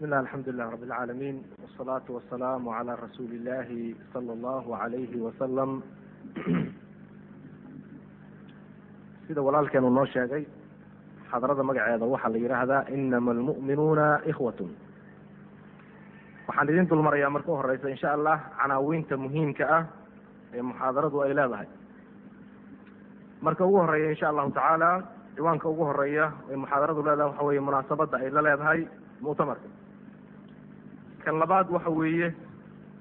بسم الله الحمد لله رب العالمين والصلاة والسلام على رسول الله صلى الله عليه وسلم sida walaalkeenu noo sheegay xadarada magaceeda waxaa la yidhaahdaa inama almu'minuuna ikhwatun waxaan idin dulmarayaa marka uhoreysa insha allah canaawiinta muhiimka ah ee muxaadaradu ay leedahay marka ugu horeeya insha allahu tacaala ciwaanka ugu horeeya ee muxaadaradu leedahay waxa weeye munaasabadda ay la leedahay muctamarka kan labaad waxa weeye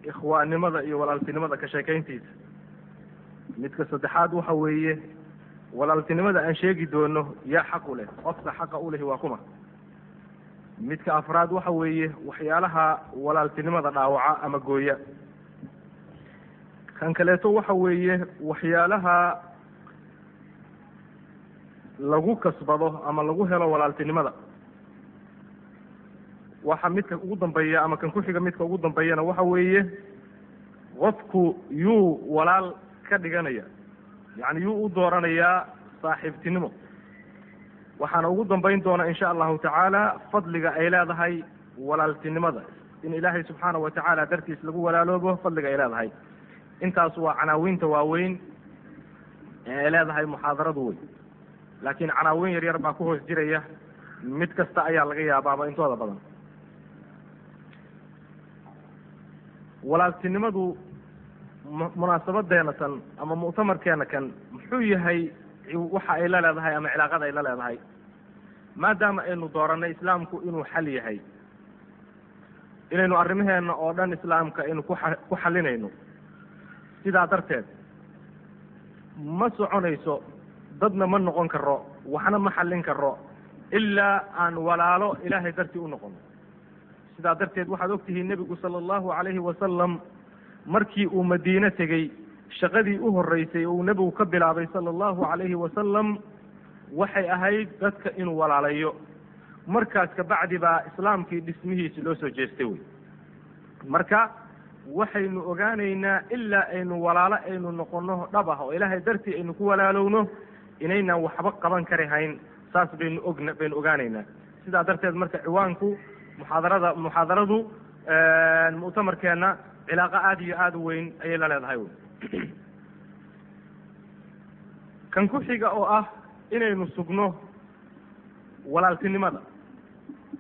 ikhwaannimada iyo walaaltinimada ka sheekayntiisa midka saddexaad waxa weeye walaaltinimada aan sheegi doono yaa xaq u leh qofka xaqa u lehi waa kuma. Midka afraad waxa weeye waxyaalaha walaaltinimada dhaawaca ama gooya. Kan kaleeto waxa weeye waxyaalaha lagu kasbado ama lagu helo walaaltinimada waxa midka ugu dambeeya ama kan ku-xiga midka ugu dambeeyana waxa weeye qofku yuu walaal ka dhiganaya. Yacni yuu u dooranayaa saaxiibtinimo. Waxaana ugu dambayn doona insha allahu tacaala fadliga ay leedahay walaaltinimada. In ilaahay subxaana wa tacaala dartiis lagu walaaloobo fadliga ay leedahay. Intaas waa canaawiinta waaweyn ee ay leedahay muxaadaradu wey laakiin canaawiin yar yar baa ku hoos jiraya. Mid kasta ayaa laga yaabaaba intooda badan walaaltinimadu munaasabadeena tan ama muctamarkeena kan muxuu yahay waxa ay la leedahay ama cilaaqada ay la leedahay maadaama aynu dooranay islaamku inuu xal yahay inaynu arrimaheena oo dhan islaamka aynu kuxa ku xalinayno sidaa darteed ma soconayso dadna ma noqon karo waxna ma xallin karo ilaa aan walaalo ilaahay dartii u noqono sidaa darteed waxaad ogtihiin nebigu sala allahu calayhi wasalam markii uu madiine tegey shaqadii u horreysay uu nebigu ka bilaabay sala allahu calayhi wasalam waxay ahayd dadka inuu walaalayo. Markaas kabacdi baa islaamkii dhismihiisi loo soo jeestay wey marka waxaynu ogaanaynaa ilaa aynu walaalo aynu noqono dhab ah oo ilaahay dartii aynu ku walaalowno inaynaan waxba qaban kari hayn. Saas baynu ogna baynu ogaanaynaa. Sidaa darteed marka ciwaanku muxaadarada muxaadaradu muctamarkeena cilaaqo aada iyo aada u weyn ayay la leedahay wey kan ku xiga oo ah inaynu sugno walaaltinimada.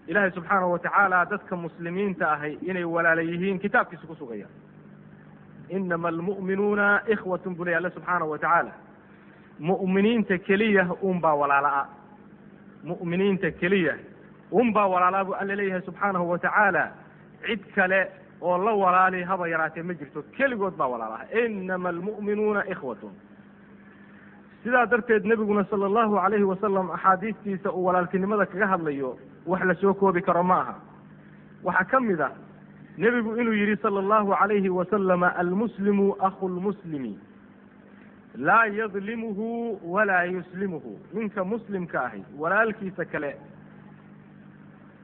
Ilaahay subxaanahu watacaala dadka muslimiinta ahay inay walaala yihiin kitaabkiisa ku sugaya. Inama almu'minuuna ikhwatun buu ley alle subxaanahu watacaala mu'miniinta keliya unbaa walaala-a. Mu'miniinta keliya unbaa walaalaa buu alle leeyahay subxaanahu watacaala cid kale oo la walaali haba yaraatee ma jirto. Keligood baa walaalaha. Inama almu'minuuna ikhwatun. Sidaa darteed nebiguna sala allahu calayhi wasalam axaadiistiisa uu walaaltinimada kaga hadlayo wax la soo koobi karo ma aha. Waxaa ka mid ah nebigu inuu yidhi sala allahu calayhi wasalama almuslimu akhu lmuslimi laa yadlimuhu walaa yuslimuhu. Ninka muslimka ahi walaalkiisa kale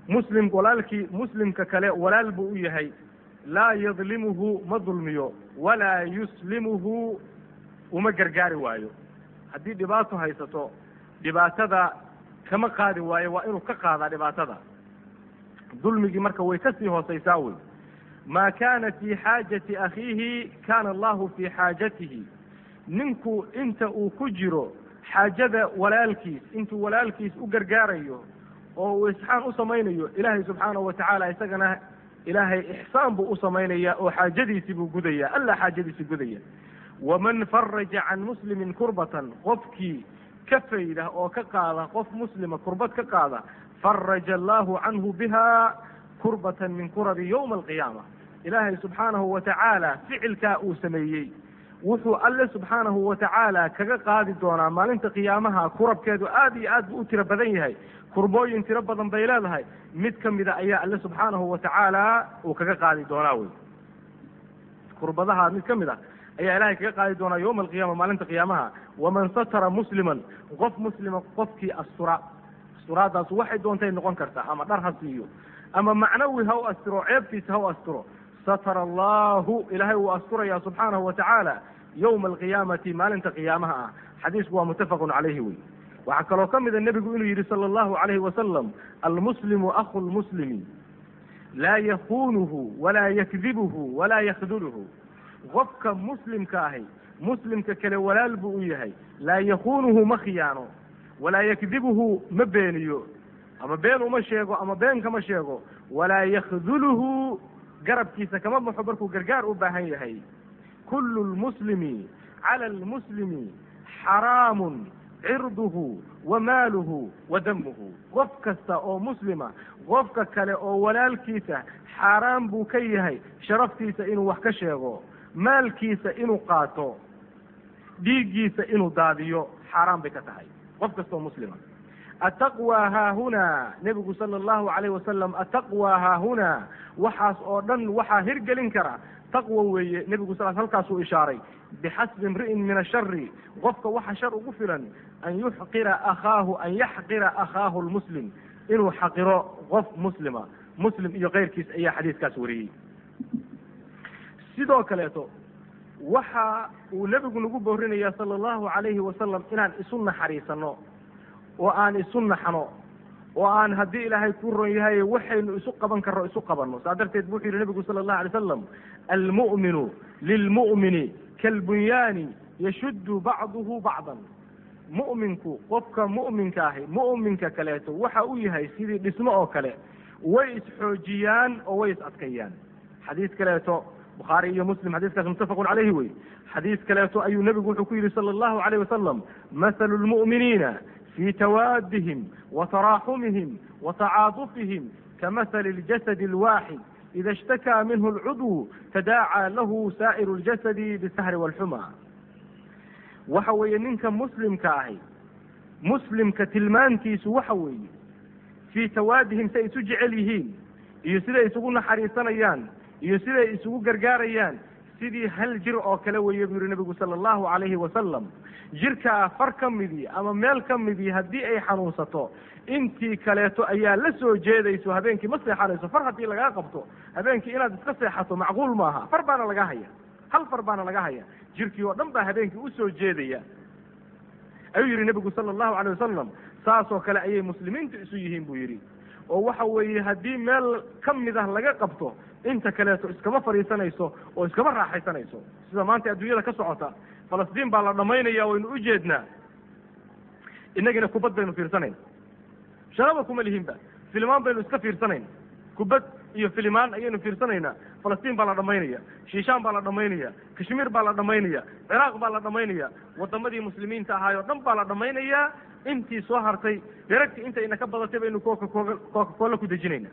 muslim walaalkii muslimka kale walaal buu u yahay. Laa yadlimuhu ma dulmiyo. Walaa yuslimuhu uma gargaari waayo. Haddii dhibaato haysato dhibaatada kama qaadi waayo waa inuu ka qaadaa dhibaatada. Dulmigii marka way ka sii hooseysaa wey. Maa kaana fii xaajati akhiihi kaana allahu fii xaajatihi. Ninku inta uu ku jiro xaajada walaalkiis intuu walaalkiis u gargaarayo oo uu isxaan u samaynayo ilaahay subxaanahu watacaala isagana ilaahay ixsaan buu u samaynaya oo xaajadiisii buu gudaya alla xaajadiisii gudaya waman faraja can muslimin kurbatan qofkii ka fayda oo ka qaada qof muslima kurbad ka qaada faraja allahu canhu biha kurbatan min kurabi yowma alqiyaama. Ilaahay subxaanahu watacaala ficilkaa uu sameeyey wuxuu alle subxaanahu watacaala kaga qaadi doonaa maalinta qiyaamaha kurabkeedu aad iyo aad buu u tiro badan yahay. Kurbooyin tiro badan bay leedahay. Mid ka mida ayaa alle subxaanahu watacaala uu kaga qaadi doonaa wey kurbadaha mid ka mid ah ayaa ilahay kaga qaadi doonaa yowma alqiyama maalinta qiyaamaha. Waman satara musliman qof muslima qofkii astura. Asturaadaas waxay doontay noqon kartaa ama dhar ha siiyo. Ama macnawi ha u astiro ceebtiisa ha u asturo satara allahu ilaahay wuu asturaya subxaanahu watacaala yowma alqiyaamati maalinta qiyaamaha ah xadiisku waa muttafaqun calayhi wey waxaa kaloo ka mida nebigu inuu yidhi sala allahu calayhi wasalam almuslimu akhu lmuslimi laa yakuunuhu walaa yakdibuhu walaa yakduluhu qofka muslimka ahi muslimka kale walaal buu u yahay. Laa yakuunuhu ma khiyaano walaa yakdibuhu ma beeniyo. Ama been uma sheego ama been kama sheego. Walaa yakduluhu garabkiisa kama baxo markuu gargaar u baahan yahay. Kullu lmuslimi cala almuslimi xaraamun cirduhu wa maaluhu wa damuhu qof kasta oo muslima qofka kale oo walaalkiisa xaaraan buu ka yahay sharaftiisa inuu wax ka sheego maalkiisa inuu qaato dhiiggiisa inuu daadiyo xaaraan bay ka tahay. Qof kasta oo muslima. Ataqwa haahunaa nebigu sala allahu calayh wasalam ataqwa haahunaa waxaas oo dhan waxaa hirgelin kara taqwa weeye nebigu sal halkaasuu ishaaray bixasbi imri'in min ashari qofka waxa shar ugu filan an yuxqira akhaahu an yaxqira akhaahu lmuslim inuu xaqiro qof muslima muslim iyo keyrkiis ayaa xadiiskaas wariyey. Sidoo kaleeto waxa uu nebigu nagu boorinaya sala allahu calayhi wasalam inaan isu naxariisano oo aan isu naxno oo aan haddii ilaahay ku ron yahay waxaynu isu qaban karno isu qabanno. Saa darteed wuxuu yihi nebigu sala allahu alay slam almu'minu lilmu'mini kalbunyaani yashuddu bacduhu bacdan mu'minku qofka mu'minka ahi mu'minka kaleeto waxa u yahay sidii dhismo oo kale. Way isxoojiyaan oo way is adkayaan xadiis kaleeto bukhaari iyo muslim xadiiskaas muttafaqun calayhi wey xadiis kaleeto ayuu nebigu wuxuu ku yidhi sala allahu calayh wasalam mathalu lmu'miniina fi tawaadihim wa taraaxumihim wa tacaadufihim kamathali اljasadi alwaaxid ida ishtakaa minhu alcudw tadaacaa lahu saa'iru اljasadi bisahri wاlxuma waxa weeye ninka muslimka ahi muslimka tilmaantiisu waxa weeye fii tawaadihim siay isu jecel yihiin iyo siday isugu naxariisanayaan iyo siday isugu gargaarayaan sidii hal jir oo kale weeye buu yihi nebigu sala allahu calayhi wasalam jirkaa far ka midii ama meel ka midii haddii ay xanuunsato intii kaleeto ayaa la soo jeedayso habeenkii ma seexanayso far haddii lagaa qabto habeenkii inaad iska seexato macquul maaha far baana laga haya hal far baana laga haya jirkii oo dhan baa habeenkii u soo jeedaya. Ayuu yihi nebigu sala allahu calay wasalam saasoo kale ayay muslimiintu isu yihiin buu yidhi. Oo waxa weeye haddii meel ka mid ah laga qabto inta kaleeto iskama fadhiisanayso oo iskama raaxaysanayso. Sida maanta adduunyada ka socota falastiin baa la dhamaynaya waynu u jeednaa. Inagina kubad baynu fiirsanayna sharaba kuma lihinba. Filimaan baynu iska fiirsanayn. Kubad iyo filimaan ayaynu fiirsanaynaa. Falastiin baa la dhamaynaya shiishaan baa la dhamaynaya kashmiir baa la dhamaynaya ciraaq baa la dhamaynaya wadamadii muslimiinta ahaayoo dhan baa la dhamaynayaa. Intii soo hartay dheragti intayna ka badatay baynu coca cola ku dejinayna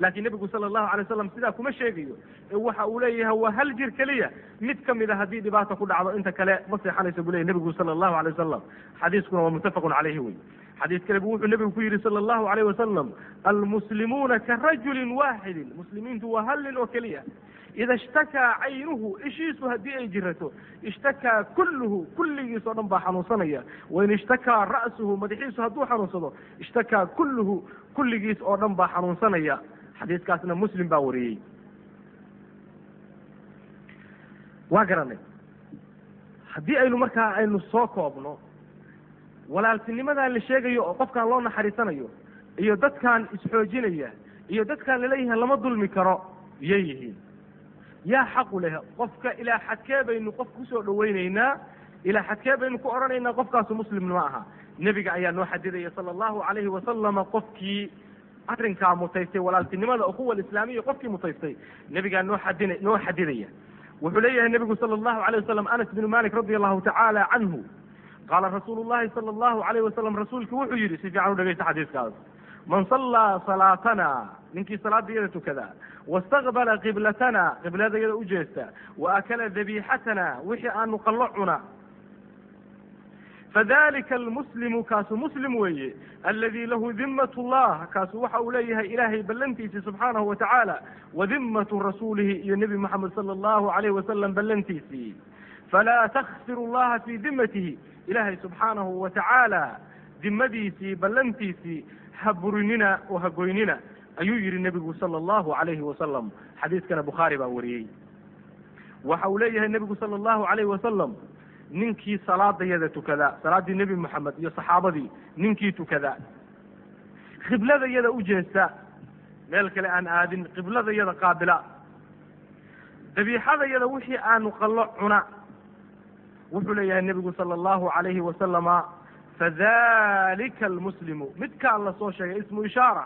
laakiin nebigu sala allahu alay wasalam sidaa kuma sheegayo. Ee waxa uu leeyahay waa hal jir keliya. Mid ka mid a haddii dhibaata ku dhacdo inta kale ma seexanayso buu leyahy nebigu sala allahu alay wasalam xadiiskuna waa muttafaqun calayhi wey xadiis kale bu wuxuu nebigu ku yidhi sala allahu alayh wasalam almuslimuuna ka rajulin waaxidin muslimiintu waa hal nin oo keliya. Ida ishtakaa caynuhu ishiisu haddii ay jirato ishtakaa kulluhu kulligiis oo dhan baa xanuunsanaya. Wain ishtakaa ra'suhu madaxiisu hadduu xanuunsado ishtakaa kulluhu kulligiis oo dhan baa xanuunsanaya xadiiskaasna muslim baa wariyey. Waa garanay haddii aynu markaa aynu soo koobno walaaltinimadan la sheegayo oo qofkaan loo naxariisanayo iyo dadkaan isxoojinaya iyo dadkaan la leeyahay lama dulmi karo yay yihiin. Yaa xaqu leh qofka ilaa xadkee baynu qof ku soo dhawaynaynaa ilaa xadkee baynu ku odhanaynaa qofkaasu muslim ma aha. Nebiga ayaa noo xadidaya sala allahu calayhi wasalama qofkii arrinkaa mutaystay walaaltinimada ukuwa alislaamiya qofkii mutaystay nebigaa noo xadina noo xadidaya. Wuxuu leeyahay nebigu sala allahu alayh wasalam anas binu malik radi allahu tacaala canhu qaala rasuulu llahi sala allahu alayh wasalam rasuulku wuxuu yidhi si fiican u dhegeysta xadiiskaas. Man sallaa salaatana ninkii salaadayada tukada wastaqbala qiblatana qibladayada u jeesta wa akala dabiixatana wixii aanu qallo cuna fadalika almuslimu kaasu muslim weeye aladi lahu dimat llah kaasu waxa uu leeyahay ilaahay ballantiisii subxaanahu wa tacaala wa dimatu rasuulihi iyo nebi moxamed sala allahu alayh wasalam ballantiisii falaa takhfiru llaha fii dimatihi ilaahay subxaanahu wa tacaala dimadiisii ballantiisii ha burinina oo ha goynina ayuu yihi nebigu sala allahu alayhi wasalam xadiiskana bukhaari baa wariyey waxa uu leeyahay nebigu sala allahu alayhi wasalam ninkii salaadayada tukada salaaddii nebi moxamed iyo saxaabadii ninkii tukada. Khibladayada u jeesta meel kale aan aadin qiblada yada qaabila. Dabiixada yada wixii aanu qallo cuna wuxuu leeyahay nebigu sala allahu calayhi wasalama fadalika almuslimu. Midkaan la soo sheegay ismu ishaara.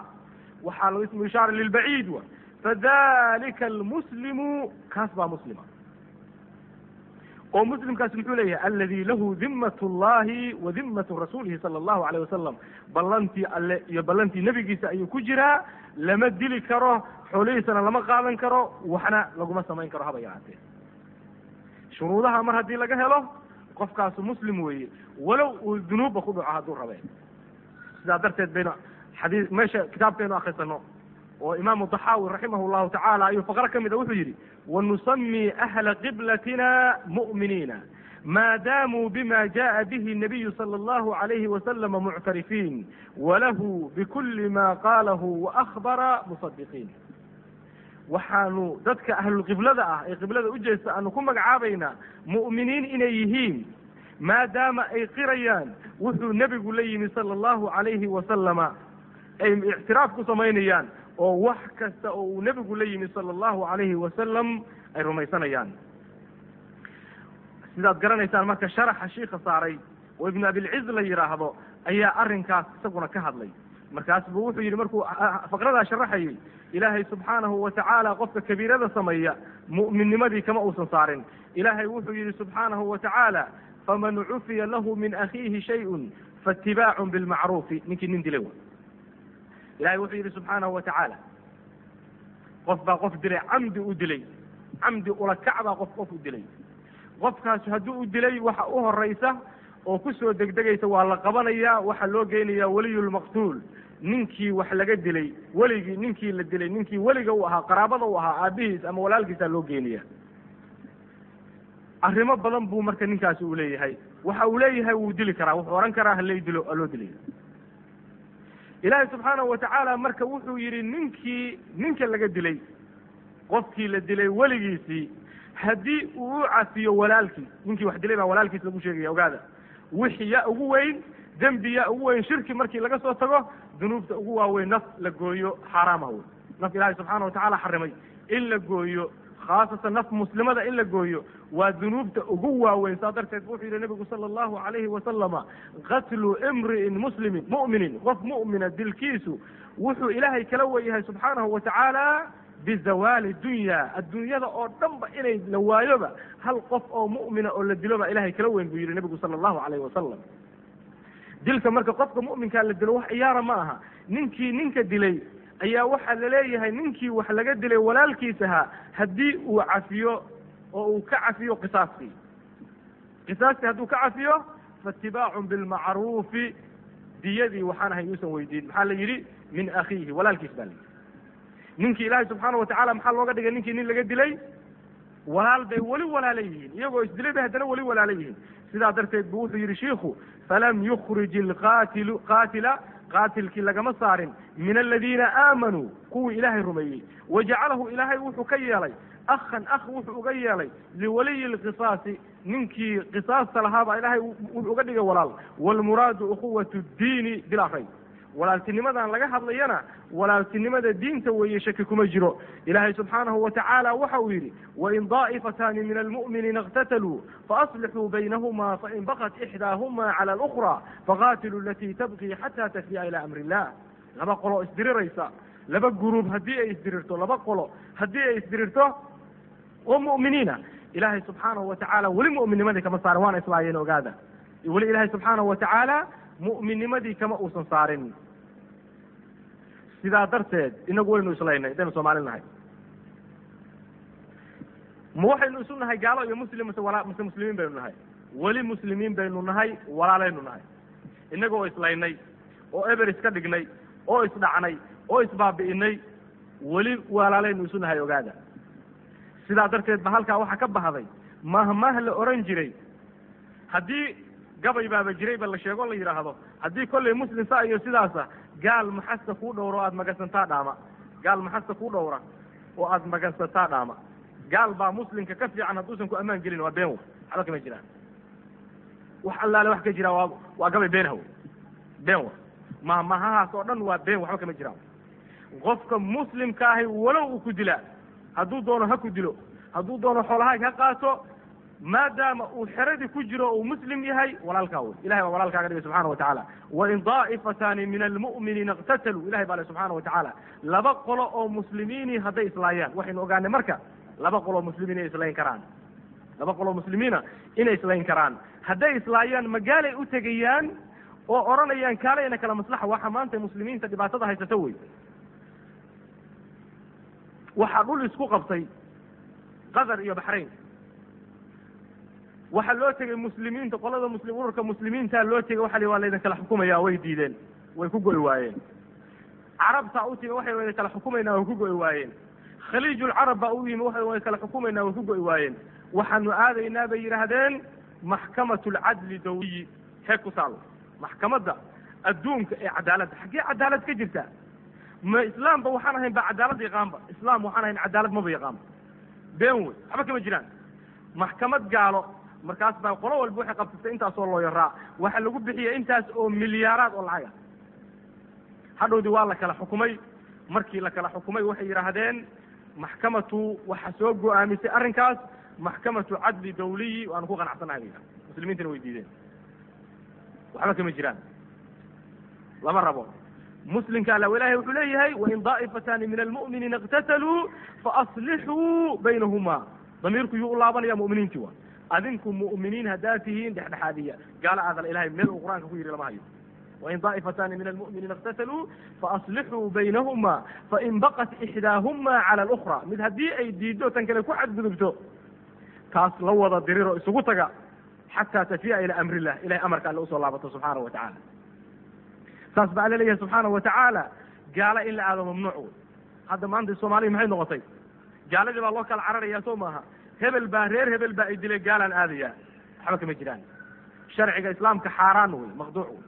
Waxaa lo ismu ishaara lilbaciid. Wa fadalika almuslimu. Kaas baa muslima oo muslimkaas muxuu leeyahay aladi lahu dimat llahi wa dimatu rasuulihi sala allahu alayh wasalam ballantii alle iyo ballantii nebigiisa ayuu ku jiraa lama dili karo xoolihiisana lama qaadan karo waxna laguma samayn karo haba yaraatee shuruudaha mar haddii laga helo qofkaasu muslim weeye walow uu dunuubba ku dhaco hadduu rabe sidaa darteed baynu xadii meesha kitaabkaynu akrisano oo imaamu daxaawi raximah llahu tacaala ayuu faqro ka mida wuxuu yidhi wanusami ahla qiblatina mu'miniina maadaamuu bima jaءa bihi nabiyu salى اllahu عalayhi wasalama muctarifiin walahu bikuli ma qaalahu waakbara musadiqiin waxaanu dadka ahlulqiblada ah ee qiblada u jeesta aanu ku magacaabaynaa mu'miniin inay yihiin maadaama ay qirayaan wuxuu nebigu la yimi sala allahu calayhi wasalama ay ictiraaf ku samaynayaan oo wax kasta oo uu nebigu la yimi sala allahu calayhi wasalam ay rumaysanayaan. Sidaad garanaysaan marka sharaxa shiika saaray oo ibnu abilciz la yidhaahdo ayaa arrinkaas isaguna ka hadlay. Markaas buu wuxuu yidhi markuu faqradaa sharaxayay ilaahay subxaanahu wa tacaala qofka kabiirada sameeya mu'minnimadii kama uusan saarin. Ilaahay wuxuu yidhi subxaanahu wa tacaala faman cufiya lahu min akhiihi shayun faitibaacun bilmacruufi ninkii nin dilay ilahay wuxuu yidhi subxaanahu wa tacaala qof baa qof dilay camdi u dilay. Camdi ulakac baa qof qof u dilay. Qofkaas haddii u dilay waxa u horaysa oo ku soo degdegaysa waa la qabanayaa waxaa loo geynayaa weliyulmaqtuul ninkii wax laga dilay weligii ninkii la dilay ninkii weliga u ahaa qaraabada u ahaa aabihiis ama walaalkiisaa loo geynaya arrimo badan buu marka ninkaasi uu leeyahay. Waxa uu leeyahay wuu dili karaa wuxuu odhan karaa halay dilo aa loo dilaya ilaahay subxaanahu watacaala marka wuxuu yidhi ninkii ninka laga dilay qofkii la dilay weligiisii haddii uu u cafiyo walaalkii ninkii wax dilay baa walaalkiis lagu sheegaya ogaada. Wixii yaa ugu weyn dembi yaa ugu weyn shirki markii laga soo tago dunuubta ugu waaweyn naf la gooyo xaaraama wey naf ilaahay subxaana watacaala xarimay. In la gooyo khaasatan naf muslimada in la gooyo waa dunuubta ugu waaweyn saa darteed wuxuu yidhi nabigu sala allahu calayhi wasalama qatlu imri'in muslimin mu'minin qof mu'mina dilkiisu wuxuu ilaahay kala weyahay subxaanahu watacaala bizawaali dunya adduunyada oo dhan ba inay la waayoba hal qof oo mu'mina oo la dilo baa ilahay kala weyn buu yidhi nabigu sala allahu calayhi wasalam dilka marka qofka mu'minkaa la dilo wax ciyaara ma aha ninkii ninka dilay ayaa waxaa la leeyahay ninkii wax laga dilay walaalkiisahaa haddii uu cafiyo oo uu ka cafiyo qisaastii qisaastii hadduu ka cafiyo faitibaacun bilmacruufi diyadii waxaan ahay yuusan weydiin. Maxaa la yidhi? Min akhiihi walaalkiis baa la yidhi. Ninkii ilaahay subxaana watacala maxaa looga dhigay ninkii nin laga dilay? Walaal bay weli walaala yihiin. Iyagoo isdilay bay haddana weli walaala yihiin. Sidaa darteed buu wuxuu yidhi shiikhu falam yukrij ilqaatilu qaatila qaatilkii lagama saarin min aladiina aamanuu kuwii ilaahay rumeeyey wajacalahu ilaahay wuxuu ka yeelay akhan akh wuxuu uga yeelay liwaliyi lqisaasi ninkii qisaasta lahaabaa ilaahay wuxuu uga dhigay walaal waalmuraadu ukhuwatu ddiini bilaa rayb walaaltinimadan laga hadlayana walaaltinimada diinta weeye shaki kuma jiro. Ilaahay subxaanahu watacaala waxa uu yidhi wain daa'ifataani min almu'miniina اqtataluu faaslixuu baynahuma fain bakat ixdaahuma cala alukra faqatiluu alatii tabqii xata tafiya ila amri illah laba qolo isdiriraysa laba guruub haddii ay isdirirto laba qolo haddii ay isdirirto oo mu'miniina. Ilaahay subxaanahu watacaala weli mu'minnimadii kama saarin waana islaayeen ogaada. Weli ilaahay subxaanahu watacaala mu'minnimadii kama uusan saarin sidaa darteed inagu waynu islaynay hadaynu soomaali nahay. Ma waxaynu isu nahay gaalo iyo muslim mase wala mase muslimiin baynu nahay. Weli muslimiin baynu nahay walaalaynu nahay. Innaga oo islaynay oo eber iska dhignay oo isdhacnay oo isbaabi'inay weli walaalaynu isu nahay ogaada sidaa darteed ba halkaa waxaa ka bahday mahmah la oran jiray. Haddii gabay baaba jiray ba la sheego la yidhaahdo haddii kollay muslim saa iyo sidaasa gaal maxasta kuu dhowra oo aada magansantaa dhaama. Gaal maxasta kuu dhowra oo aada magansataa dhaama. Gaal baa muslimka ka fiican hadduusan ku ammaan gelin waa been wa waxba kama jiraan. Wax allaale wax ka jira waa waa gabay beenaha wey been wa mahmahahaas oo dhan waa been waxba kama jiraan. Qofka muslimka ahi walow uu ku dilaa. Hadduu doono ha ku dilo. Hadduu doono xoolahaag ha qaato maadaama uu xeradii ku jiro uu muslim yahay walaalkaa wey ilahay baa walaalkaaga dhigay subxana wa tacaala. Wain daa'ifataani min almu'miniina iqtataluu ilahay baa le subxaana wa tacaala. Laba qolo oo muslimiini hadday islaayaan. Waxaynu ogaanay marka laba qoloo muslimiin inay islayn karaan. Laba qoloo muslimiina inay islayn karaan. Hadday islaayaan magaalay u tegayaan oo odhanayaan kaalayna kala maslaxa. Waxa maanta muslimiinta dhibaatada haysata wey. Waxaa dhul isku qabtay qatar iyo baxrayn waxaa loo tegay muslimiinta qolada muslim ururka muslimiinta loo tegay waxa la waa laydin kala xukumaya way diideen way ku go'i waayeen. Carabtaa u timi waxay waydin kala xukumaynaa way ku go'i waayeen. Khaliijulcarab baa u yimi waxay way kala xukumaynaa way ku go'i waayeen. Waxaanu aadaynaa bay yidhaahdeen maxkamatu alcadli dawliyi heeg ku taalo maxkamadda adduunka ee cadaaladda xaggee cadaalad ka jirta? Ma islaamba waxaan ahayn ba cadaalad yaqaanba islaam waxaan ahayn cadaalad maba yaqaanba been wey waxba kama jiraan. Maxkamad gaalo markaas baa qolo walba waxay qabsatay intaasoo loo yaraa. Waxaa lagu bixiyay intaas oo milyaaraad oo lacaga hadhowdii waa la kala xukumay. Markii la kala xukumay waxay yidhaahdeen maxkamatu waxa soo go'aamisay arrinkaas. Maxkamatu cadli dawliyi. Waanu ku qanacsannahay bay muslimiintana way diideen. Waxba kama jiraan. Lama rabo. Muslimka alla ilahay wuxuu leeyahay wain daa'ifataani min almu'miniina iqtataluu faaslixuu baynahuma. Damiirku yuu u laabanaya mu'miniintii wa adinku mu'miniin haddaad tihiin dhexdhexaadiya. Gaala aadal ilahay meel uu qur'aanka ku yidhi lama hayo. Wain daa'ifataani min almu'miniina iqtataluu faaslixuu baynahuma fain baqat ixdaahuma cala alukra mid haddii ay diiddo tan kale ku xadgudubto taas la wada diriro isugu taga xataa tafiya ila amrillah. Ilahay amarka alle u soo laabato subxaanahu wa tacaala saas baa alla leeyahay subxaana wa tacaala gaalo in la aado mamnuuc. Wey hadda maanta soomaaliya maxay noqotay? Gaaladii baa loo kala cararaya soo maaha hebel baa reer hebel baa idilay gaalaan aadaya. Waxba kama jiraan. Sharciga islaamka xaaraan wey maqduuc wey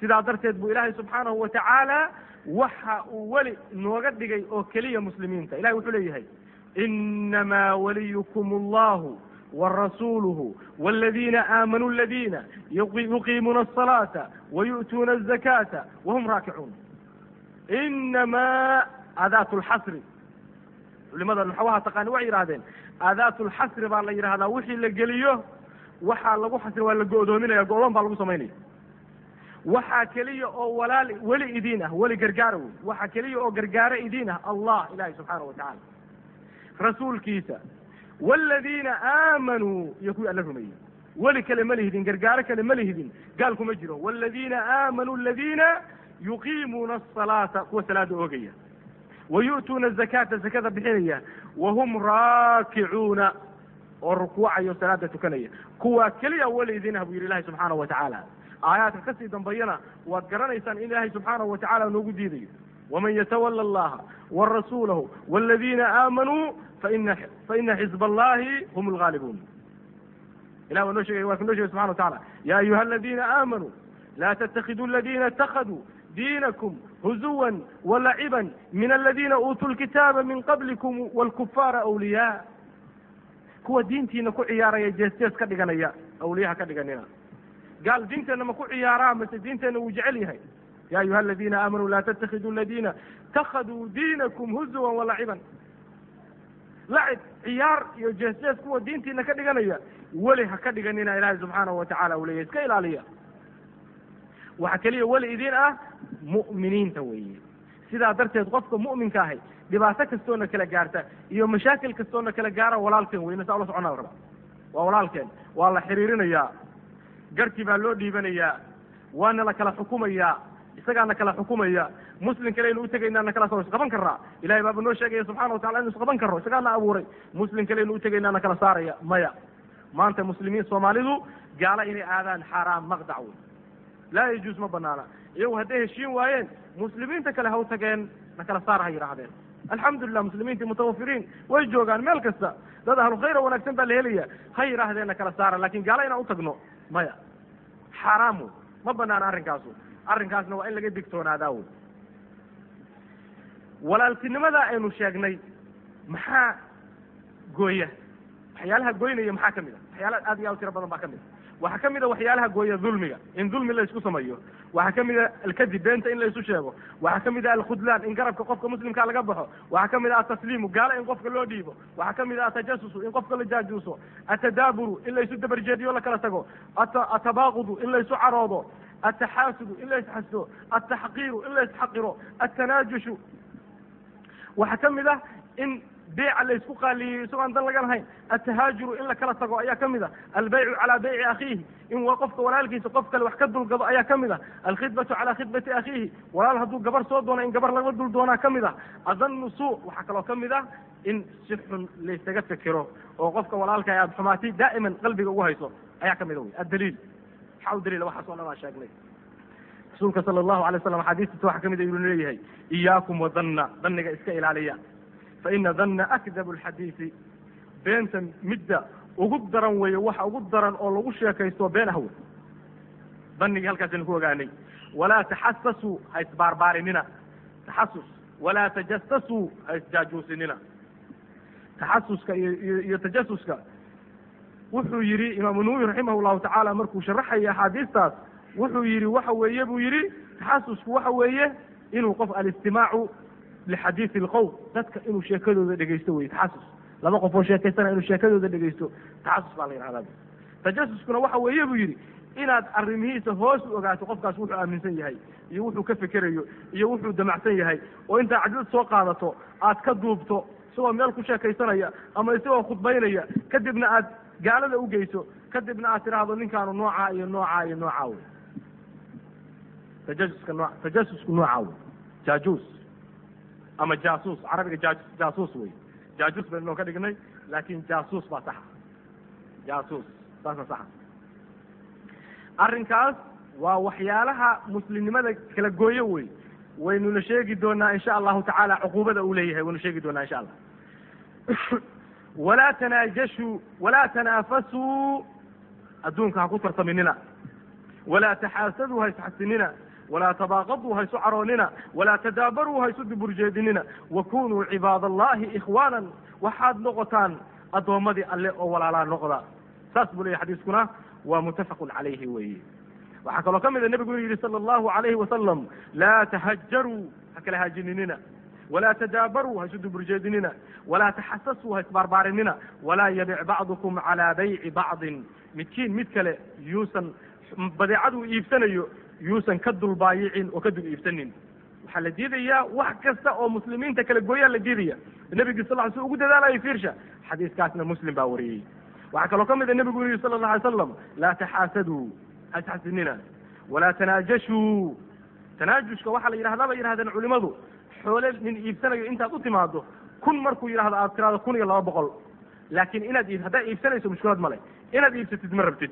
sidaa darteed buu ilaahay subxaanahu watacaala waxa uu weli nooga dhigay oo keliya muslimiinta. Ilahay wuxuu leeyahay inamaa waliyukum allahu warasuluhu waladiina aamanuu aladiina yuqiimuuna asalaata wayu'tuuna azakaata wahum raakicuun. Inamaa adaat lxasri culimada naxwaha taqaani waxay yidhaahdeen aadaat lxasri baa la yidhahdaa wixii la geliyo waxaa lagu xasri waa la go'doominaya go'doon baa lagu samaynaya waxaa keliya oo walaal weli idiin ah weli gargaara wey waxaa keliya oo gargaaro idiin ah allah ilahi subxaanaه wa tacaala rasuulkiisa waaladiina aamanuu iyo kuwii alla rumeeyey. Weli kale ma lihidin gargaaro kale ma lihidin gaal kuma jiro. Waaladiina aamanuu aladiina yuqiimuuna asalaata kuwa salaada oogaya. Wa yu'tuuna azakaata zakada bixinaya wahum raakicuuna oo rukuucayo salaada tukanaya. Kuwaa keliya weli idin ah buu yidhi ilahi subxaanahu wa tacaala. Aayaadka ka sii dambeeyana waad garanaysaan in ilaahay subxaanahu wa tacala noogu diidayo. Waman yatawala allaha wa rasuulahu waladiina aamanuu faina faina xizb allahi hum lgaalibuun ilah waa noo shegay waa ka noo shegay subxana wa tacala ya ayuha aladiina aamanuu la ttakiduu aladina اtakaduu diinakum huzuwa walaciba min aladina uutuu lkitaaba min qablikum wاlkufaara awliyaa kuwa diintiina ku ciyaaraya jees jees ka dhiganaya awliyaha ka dhiganina gaal diinteenna ma ku ciyaaraa mase diinteenna wuu jecel yahay ya ayuha aladiina aamanuu la ttakiduu aladina اtakaduu diinakum huzuwa walaciban lacib ciyaar iyo jees jees kuwa diintiina ka dhiganaya weli ha ka dhiganina ilaahay subxaanahu wa tacala uu leeyahy iska ilaaliya waxaa keliya weli idin ah mu'miniinta weeye. Sidaa darteed qofka mu'minka ahay dhibaato kastoona kala gaarta iyo mashaakil kastoona kala gaara walaalkeen weyne saa ula socona la rabaa. Waa walaalkeen waa la xiriirinayaa. Garkii baa loo dhiibanayaa waana la kala xukumayaa isagaana kala xukumaya muslim kaleynu utegaynaa na kala soo isqaban karraa. Ilahay baaba noo sheegaya subxana wa tacala inu isqaban karro isagaana abuuray. Muslim kaleynu utegaynaa na kala saaraya maya. Maanta muslimiin soomaalidu gaala inay aadaan xaaraam maqdac wey laa yajuus ma banaana iyagu hadday heshiin waayeen muslimiinta kale haw tageen na kala saar ha yidhaahdeen alxamdulilah muslimiintii mutawafiriin way joogaan meel kasta dad ahlu khayr oo wanaagsan baa la helaya ha yidhaahdeen na kala saara laakiin gaala inaan utagno maya xaaraam wey ma banaana arrinkaasu arrinkaasna waa in laga digtoonaadaa wey walaaltinimadaa aynu sheegnay maxaa gooya waxyaalaha goynaya maxaa ka mid a waxyaalaha aad iyo aad u tiro badan baa ka mid a waxaa ka mid a waxyaalaha gooya dulmiga in dulmi la isku sameeyo. Waxaa ka mid a alkadib beenta in la isu sheego. Waxaa ka mid a alkhudlaan in garabka qofka muslimkaa laga baxo. Waxaa ka mid a atasliimu gaalo in qofka loo dhiibo. Waxaa ka mid a atajasusu in qofka la jaajuuso atadaaburu in la isu dabarjeediyo la kala tago. Atabaaqudu in la isu caroodo. Ataxaasudu in la isxasdo ataxqiiru in la isxaqiro atanaajushu waxaa ka mid ah in beeca la isku qaaliyeyo isagoo aan dan laga lahayn atahaajuru in la kala tago ayaa ka mid a albaycu calaa bayci akhiihi in qofka walaalkiisa qof kale wax ka dulgado ayaa ka mid a alkhidbatu calaa khidbati akhiihi walaal hadduu gabar soo doono in gabar laga dul doonaa ka mid a adannu suu waxaa kaloo ka mid ah in si xun laysaga fikiro oo qofka walaalka aad xumaatay daa'iman qalbiga ugu hayso ayaa ka mid a wey addaliil. Maxaa u daliila? Waxaas o dhan aan sheegnay. Rasuulka sala allahu alay waslam axaadiistiisa waxaa ka mid a yuu leeyahay iyaakum wadanna danniga iska ilaaliya fa ina danna akdabu alxadiisi beenta midda ugu daran weeye waxa ugu daran oo lagu sheekaysto been ah wey danigii halkaasaynu ku ogaanay walaa taxasasuu ha isbaarbaarinina taxasus walaa tajasasuu ha isjaajuusinina taxasuska iyo iyo tajasuska wuxuu yidhi imaamu nawowi raximah llahu tacaala markuu sharaxaya axaadiistaas wuxuu yidhi waxa weeye buu yidhi taxasusku waxa weeye inuu qof alistimaacu lixadiidi alqowm dadka inuu sheekadooda dhegeysto wey taxasus laba qof oo sheekaysana inuu sheekadooda dhegeysto taxasus baa la yidhahdaa tajasuskuna waxa weeye buu yidhi inaad arrimihiisa hoos u ogaato qofkaas wuxuu aaminsan yahay iyo wuxuu ka fikerayo iyo wuxuu damacsan yahay oo intaa cadlad soo qaadato aad ka duubto isagoo meel ku sheekaysanaya ama isagoo khudbaynaya kadibna aad gaalada u geyso kadibna aad tidhaahdo ninkaanu noocaa iyo noocaa iyo noocaa wey tajasuska noo tajasusku noocaa wey jaajuus ama jaasuus carabiga ja jaasuus wey jaajuus baynu noo ka dhignay laakin jaasuus baa saxa jaasuus saasa saxa arrinkaas waa waxyaalaha muslimnimada kala gooyo wey waynuna sheegi doonaa insha allahu tacaala cuquubada uu leeyahay waynu sheegi doonaa insha allah. Walaa tanaajashuu walaa tanaafasuu adduunka ha ku tartaminina. Walaa taxaasaduu ha isxasinina walaa tabaaqaduu ha isu caroonina walaa tadaabaruu ha isu duburjeedinina wakunuu cibaad allahi ikhwaanan waxaad noqotaan addoommadii alle oo walaalaa noqda saas buu leyahy xadiiskuna waa muttafaqun calayhi weeye waxaa kaloo ka mida nebigu yidhi sala allahu alayhi wasalam laa tahajaruu ha kala haajininina walaa tadaabaruu ha isu duburjeedinina walaa taxasasuu ha isbaarbaarinina walaa yabic bacdukum calaa bayci bacdin midkiin mid kale yuusan badeecaduu iibsanayo yuusan ka dulbaayicin oo ka dul iibsanin. Waxaa la diidayaa wax kasta oo muslimiinta kala gooyaa la diidaya nebigi sal ly sl ugu dadaalayo fiirsha. Xadiiskaasna muslim baa wariyey. Waxaa kaloo ka mid a nebigu yihi sala allah alay slam laa taxaasaduu ha isxasinina walaa tanaajashuu. Tanaajushka waxaa la yidhahdaa bay yidhahdeen culimadu. Xoole nin iibsanayo intaad u timaado kun markuu yidhahdo aad tiraado kun iyo laba boqol. Laakiin inaad haddaad iibsanayso mushkilad male inaad iibsatid ma rabtid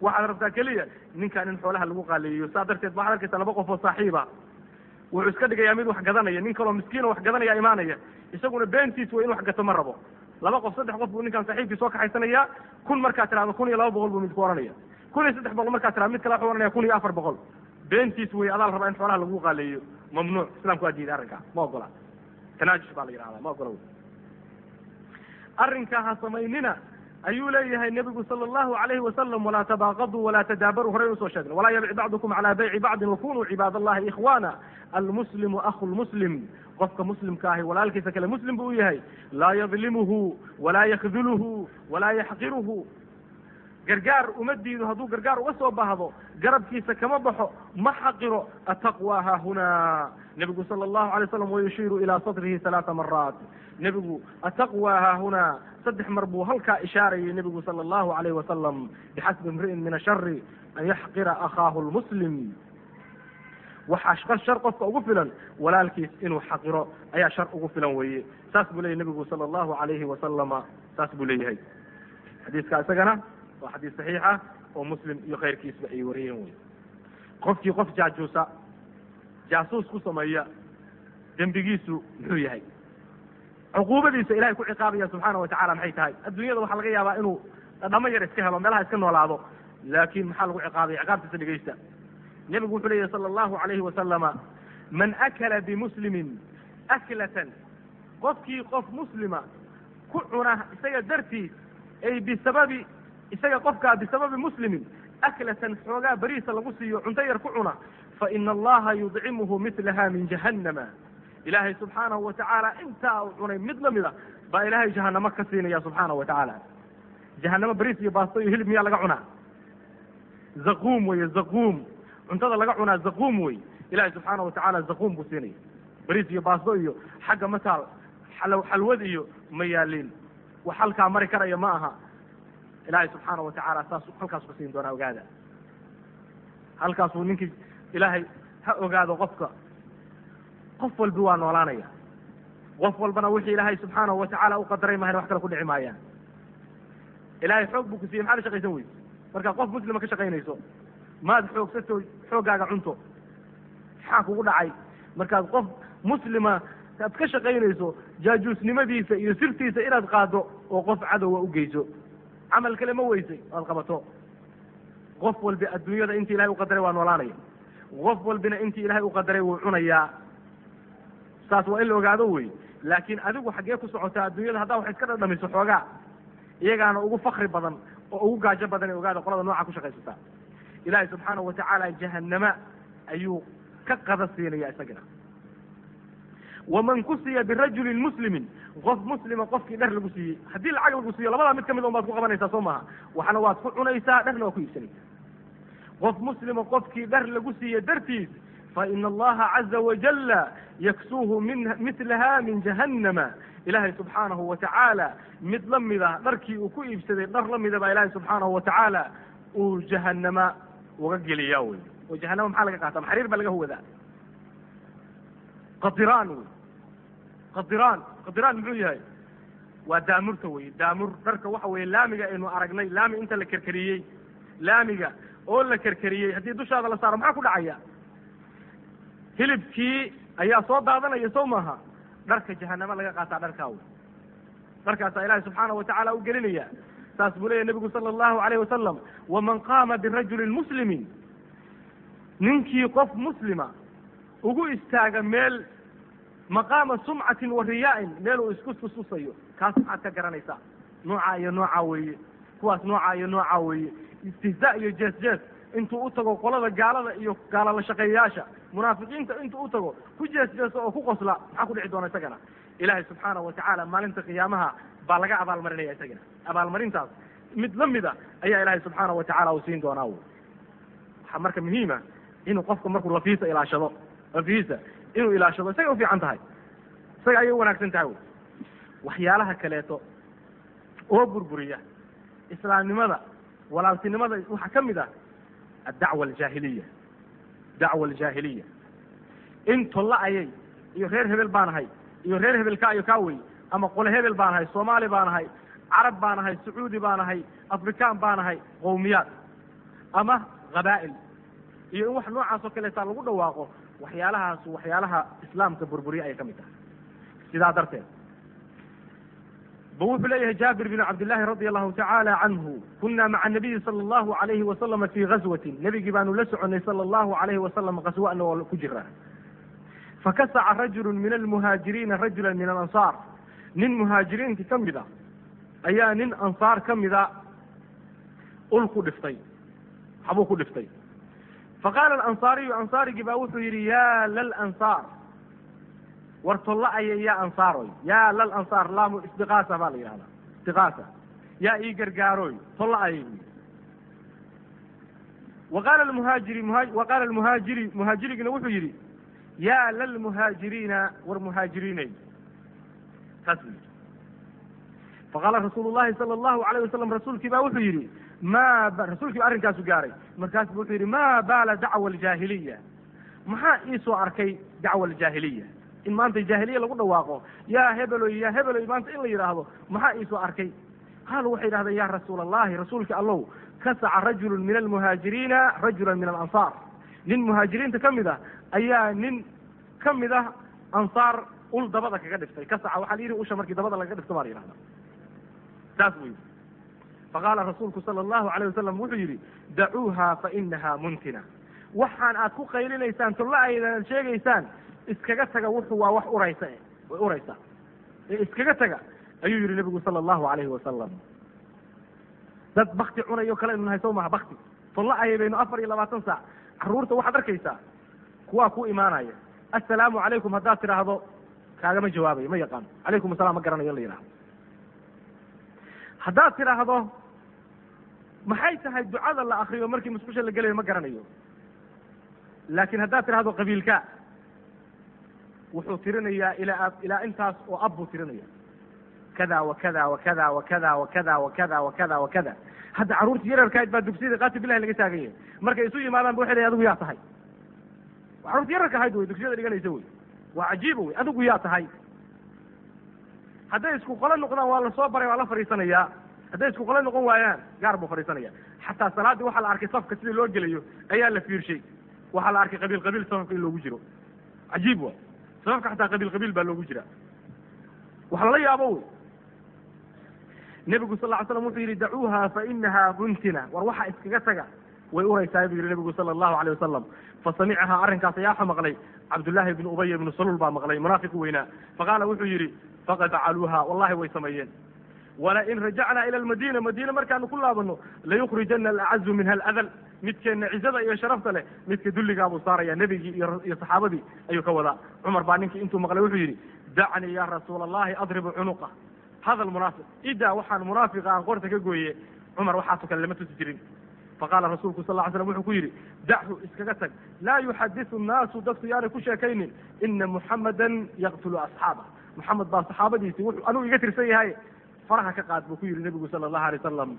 waxaad rabtaa keliya ninkaan in xoolaha lagu qaaleeyo saa darteed waxaad arkaysa laba qof oo saaxiiba. Wuxuu iska dhigayaa mid wax gadanaya nin kaloo miskiinoo wax gadanaya imaanaya. Isaguna beentiis way in wax gato ma rabo. Laba qof saddex qof buu ninkaan saaxiibkii soo kaxaysanaya kun markaad tirahdo kun iyo laba boqol buu midku ohanaya kun iyo saddex boqol markaad tirahdo mid kale wuxuu ohanaya kun iyo afar boqol. Beentiis wey adaa la rabaa in xoolaha lagu qaaleeyo mamnuuc islamku waa diiday arrinkaa ma ogola tanaajush baa la yidhahdaa ma ogola arrinkaa ha samaynina ayuu leeyahay nebigu sala allahu alayhi wasalam walaa tabaaqaduu walaa tadaabaruu. Horeyn u soo sheegnay walaa yabic bacdukum calaa bayci bacdin wakunuu cibaad allahi ikhwaana almuslimu akhu lmuslim qofka muslimka ahi walaalkiisa kale muslim buu u yahay laa yadlimuhu walaa yakduluhu walaa yaxqiruhu. Gargaar umadiidu hadduu gargaar uga soo baahdo garabkiisa kama baxo ma xaqiro ataqwa haahunaa nebigu sala allahu alay slam wayushiiru ilaa sadrihi halaata maraat nebigu ataqwa haahunaa saddex mar buu halkaa ishaarayay nebigu sala allahu alayhi wasalam bixasbi imri'in min ashari an yaxqira akhaahu lmuslim waxaa shar qofka ugu filan walaalkiis inuu xaqiro ayaa shar ugu filan weeye. Saas buu leyahy nebigu sala allahu alayhi wasalama saas buu leeyahay. Xadiiska isagana waa xadiis saxiixa oo muslim iyo khayrkiisba ay wariyeen wey qofkii qof jaajuusa jaasuus ku sameeya dembigiisu muxuu yahay cuquubadiisa ilahay ku ciqaabaya subxaana watacala maxay tahay? Adduunyada waxaa laga yaabaa inuu dhamo yar iska helo meelaha iska noolaado. Laakin maxaa lagu ciqaabaya? Ciqaabtiisa dhegeysta nebigu wuxuu leyahy sala allahu alayhi wasalama man akala bimuslimin aklatan. Qofkii qof muslima ku cuna isaga dartiis ay bisababi isaga qofkaa bisababi muslimin aklatan xoogaa beriisa lagu siiyo cunto yar ku cuna fa ina allaha yudcimuhu milaha min jahannama ilaahay subxaanahu wa tacaala intaa uu cunay mid lamida baa ilaahay jahanamo ka siinaya subxaanahu wa tacaala jahanamo beriis iyo baasto iyo hilib miyaa laga cunaa zaquum weye zaquum cuntada laga cunaa zaquum wey ilahay subxaana wa tacaala zaquum buu siinaya beriis iyo baasto iyo xagga mataal xal xalwad iyo ma yaalin wax halkaa mari karaya ma aha ilaahay subxaana wa tacaala saas halkaas ku siin doonaa ogaada halkaasuu ninkii ilaahay ha ogaado qofka qof walbi waa noolaanaya. Qof walbana wixii ilaahay subxaanahu wa tacaala u qadaray mahan wax kale ku dhici maayaan. Ilaahay xoog buu ku siiyey maxaad shaqaysan weyse markaad qof muslima ka shaqaynayso maad xoogsato xooggaaga cunto. Maxaa kugu dhacay. Markaad qof muslima aad ka shaqaynayso jaajuusnimadiisa iyo sirtiisa inaad qaado oo qof cadowa u geyso. Camal kale ma weysay oad qabato. Qof walbi adduunyada intii ilahay u qadaray waa noolaanaya. Qof walbina intii ilahay u qadaray wuu cunayaa saas waa in la ogaado wey laakiin adigu xaggee ku socotaa adduunyada haddaa wax iska dhadhamiso xoogaa iyagaana ugu fakri badan oo ugu gaajo badan ee ogaada qolada nooca ku shaqaysataa ilaahay subxaanahu watacaala jahanama ayuu ka qada siinaya isagana waman kusiya birajulin muslimin qof muslima qofkii dhar lagu siiyey. Haddii lacag lagu siiyo labadaa mid ka mid on baad ku qabanaysaa soo maaha. Waxna waad ku cunaysaa dharna waa ku iibsanaysaa. Qof muslima qofkii dhar lagu siiye dartiis ina allaha caza wajalla yaksuuhu min milaha min jahannama ilaahay subxaanahu wa tacaala mid la mida dharkii uu ku iibsaday dhar la mida baa ilaahay subxaanahu wa tacaala uu jahanama uga geliyaa wey oo jahanama maxaa laga qaata maxariir baa laga huwadaa qadiraan wey qadiraan qadiraan muxuu yahay waa daamurta wey daamur dharka waxa weye laamiga aynu aragnay laami inta la kerkeriyey laamiga oo la kerkeriyey haddii dushaada la saaro maxaa ku dhacaya hilibkii ayaa soo daadanaya sow maaha. Dharka jahanamo laga qaataa dharkaa wey dharkaasaa ilaahay subxaana wa tacaala u gelinaya saas buu leyahy nebigu sala allahu alayh wasalam waman qaama birajulin muslimin. Ninkii qof muslima ugu istaaga meel maqaama sumcatin wa riyaa-in meel uu isku tustusayo kaas maxaad ka garanaysaa. Noocaa iyo noocaa weeye. Kuwaas noocaa iyo noocaa weeye. Istihzaa iyo jees jees. Intuu u tago qolada gaalada iyo gaalala shaqeeyayaasha munaafiqiinta intuu u tago ku jees jeeso oo ku qosla maxaa ku dhici doona isagana. Ilaahay subxaana wa tacaala maalinta qiyaamaha baa laga abaalmarinaya isagana. Abaalmarintaas mid la mida ayaa ilaahay subxaana wa tacala uu siin doonaa wy waxaa marka muhiima inuu qofka markuu lafiisa ilaashado lafiisa inuu ilaashado isagay ufiican tahay. Isaga ayay u wanaagsan tahay wy waxyaalaha kaleeto oo burburiya islaamnimada walaaltinimada waxaa ka mid ah addacwa aljaahiliya dacwa aljaahiliya in tolla ayay iyo reer hebel baan ahay iyo reer hebel ka iyo kaa wey ama qole hebel baan ahay soomaali baan ahay carab baan ahay sacuudi baan ahay afrikaan baan ahay qowmiyaad ama qabaa'il iyo in wax noocaas oo kaleetaa lagu dhawaaqo waxyaalahaas waxyaalaha islaamka burburiya ayay ka mid tahay sidaa darteed ba wuxuu leeyahay jaabir bn cabdillahi radia allahu tacaala canhu kuna maca nabiyi sala allahu alayhi wasalama fii gazwatin nebigii baanu la soconay sala allahu alayhi wasalam gaswana oo ku jiraa fakasaca rajulu min almuhaajiriina rajula min alansaar. Nin muhaajiriinti ka mid a ayaa nin ansaar ka mida ul ku dhiftay. Waxbuu ku dhiftay. Faqaala alansaariyu ansaarigii baa wuxuu yidhi ya lalansaar war tolla aya yaa ansaaroy. Yaa lal ansaar laamu istiqaasa baa la yidhahdaa istiqaasa yaa ii gargaaroy tolla ayay bu wa qaala almuhaajiri wa qaala almuhaajiri muhaajirigina wuxuu yidhi yaa lalmuhaajiriina war muhaajiriinay. Saas buu yidhi. Faqaala rasuulu llahi sala allahu alayh wasalam rasuulkii baa wuxuu yidhi ma rasuulkii arrinkaasu gaaray. Markaasu wuxuu yidhi ma baala dacwa aljaahiliya. Maxaa iisoo arkay dacwa aljaahiliya in maanta jaahiliya lagu dhawaaqo. Yaa hebeloy yaa hebeloy maanta in la yidhaahdo maxaa iisoo arkay? Qaaluu waxay yidhahdeen ya rasuula allahi rasuulka allow kasaca rajulu min almuhaajiriina rajula min alansaar. Nin muhaajiriinta ka mid ah ayaa nin ka mid ah ansaar ul dabada kaga dhiftay. Kasaca waxaa la yidhi usha markii dabada lagaga dhifto baa la yidhahda saas buu yidhi. Faqaala rasuulku sala allahu alayh wasalam wuxuu yidhi dacuuha fa inaha muntina. Waxaan aad ku qaylinaysaan tolla aydan sheegaysaan iskaga taga wuxuu waa wax uraysa way uraysa. Ee iskaga taga ayuu yihi nebigu sala allahu alayhi wasalam dad bakti cunayo kale inu nahay soo maha bakti. Tolla ayay afar iyo labaatan saac. Carruurta waxaad arkaysaa kuwaa ku imaanaya. Assalaamu calaykum haddaad tidhaahdo kaagama jawaabayo ma yaqaano calaykum assalam ma garanayo in la yidhahdo haddaad tidhaahdo maxay tahay ducada la akriyo markii musqusha la gelayo ma garanayo. Laakiin haddaad tidhahdo qabiilka wuxuu tirinayaa ilaa ilaa intaas oo ab buu tirinaya kada wa kada wa kada wa kada wa kada wa kada wa kada wa kada. Hadda carruurta yararkahayd baa dugsiyada qaati bilahi laga taagan yahay markay isu yimaadaan ba waxay leeyahay adigu yaa tahay. Carruurta yararka ahayd wey dugsiyada dhiganaysa wey. Waa cajiiba wey adigu yaa tahay. Hadday isku qole noqdaan waa la soo baray waa la fadhiisanayaa hadday isku qole noqon waayaan gaar buu fadhiisanaya xataa salaaddii waxaa la arkay safka sidii loo gelayo ayaa la fiirshay. Waxaa la arkay qabiil qabiil safafka in loogu jiro. Cajiib wa safafka xataa qabiil qabiil baa loogu jira wax lala yaabo wey. Nebigu sal ly slam wuxuu yidhi dacuuha fa inaha buntina. War waxa iskaga taga way uraysaa buu yihi nebigu sala allahu alay wasalam fasamicahaa arrinkaas ayaa maqlay. Cabdullaahi ibnu ubay ibnu saluul baa maqlay munaafiqi weynaa. Faqaala wuxuu yidhi faqad facaluuha wallahi way sameeyeen. Walain rajacnaa ila almadiina madiina markaanu ku laabano layukrijana alacazu minha aladal midkeenna cizada iyo sharafta leh midka dulligaabuu saaraya nebigii iyo saxaabadii ayuu ka wadaa. Cumar baa ninkii intuu maqlay wuxuu yidhi dacnii ya rasuula allahi adribu cunuqa. Hadal munaafiq idaa waxaan munaafiqa aan qorta ka gooye cumar waxaaso kale lama tusi jirin. Faqaala rasuulku sal ly slam wuxuu ku yidhi dachu iskaga tag laa yuxadisu nnaasu dadku yaanay ku sheekaynin. Ina muxamadan yaqtulu asxaaba. Muxamed baa saxaabadiisii wuxuu anugu iga tirsan yahay faraha ka qaad buu ku yidhi nebigu sala allahu alay wasalam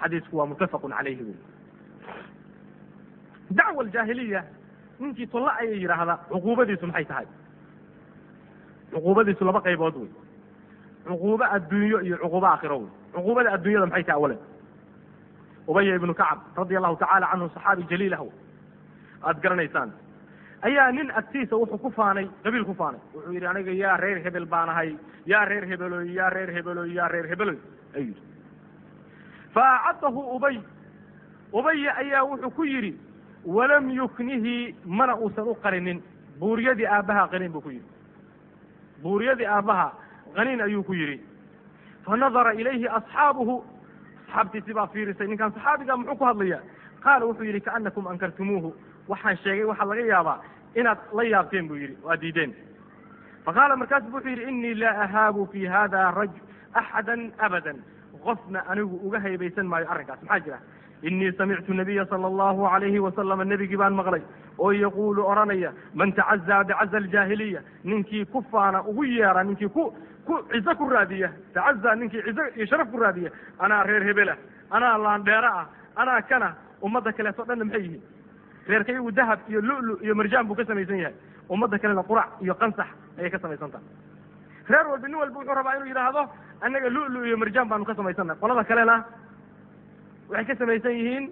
xadiisku waa muttafaqun calayhi wy dacwa aljaahiliya ninkii tolla ayay yidhaahdaa cuquubadiisu maxay tahay cuquubadiisu laba qaybood wey cuquubo adduunyo iyo cuquubo aakhiro wey cuquubada adduunyada maxay tahay awalan ubaya ibnu kacab radia allahu tacala canhu saxaabi jaliil ah aada garanaysaan ayaa nin agtiisa wuxuu ku faanay qabiil ku faanay wuxuu yidhi aniga yaa reer hebel baan ahay yaa reer hebeloy yaa reer hebeloy yaa reer hebeloy ayuu yidhi fa acadahu ubay ubaya ayaa wuxuu ku yidhi walam yuknihi mana uusan u qarinin buuriyadii aabbaha qaniin buu ku yidhi buuriyadii aabbaha qaniin ayuu ku yidhi fanadara ilayhi asxaabuhu asxaabtiisi baa fiirisay ninkaan saxaabiga muxuu ku hadlaya qaala wuxuu yidhi kaanakum ankartumuuhu waxaan sheegay waxaa laga yaabaa inaad la yaabteen buu yidhi waa diideen faqaala markaasu wuxuu yidhi inii laa ahaabu fi hada raj axadan abadan qofna anigu uga haybaysan maayo arrinkaas maxaa jira inii samictu nabiya sala allahu alayhi wasalama nebigii baan maqlay. Oo yaquulu odhanaya man tacazaa bicaza aljaahiliya ninkii ku faana ugu yeera ninkii ku ku cizo ku raadiya tacazaa ninkii cizo iyo sharaf ku raadiya anaa reer hebela anaa laandheera ah anaa kana ummadda kaleeto dhanna maxay yihiin? Reerka iyagu dahab iyo lulu iyo marjaan buu ka samaysan yahay. Ummadda kalena qurac iyo qansax ayay ka samaysan tahay. Reer walba nin walba wuxuu rabaa inuu yidhaahdo annaga lulu iyo marjaan baanu ka samaysannahay. Qolada kalena waxay ka samaysan yihiin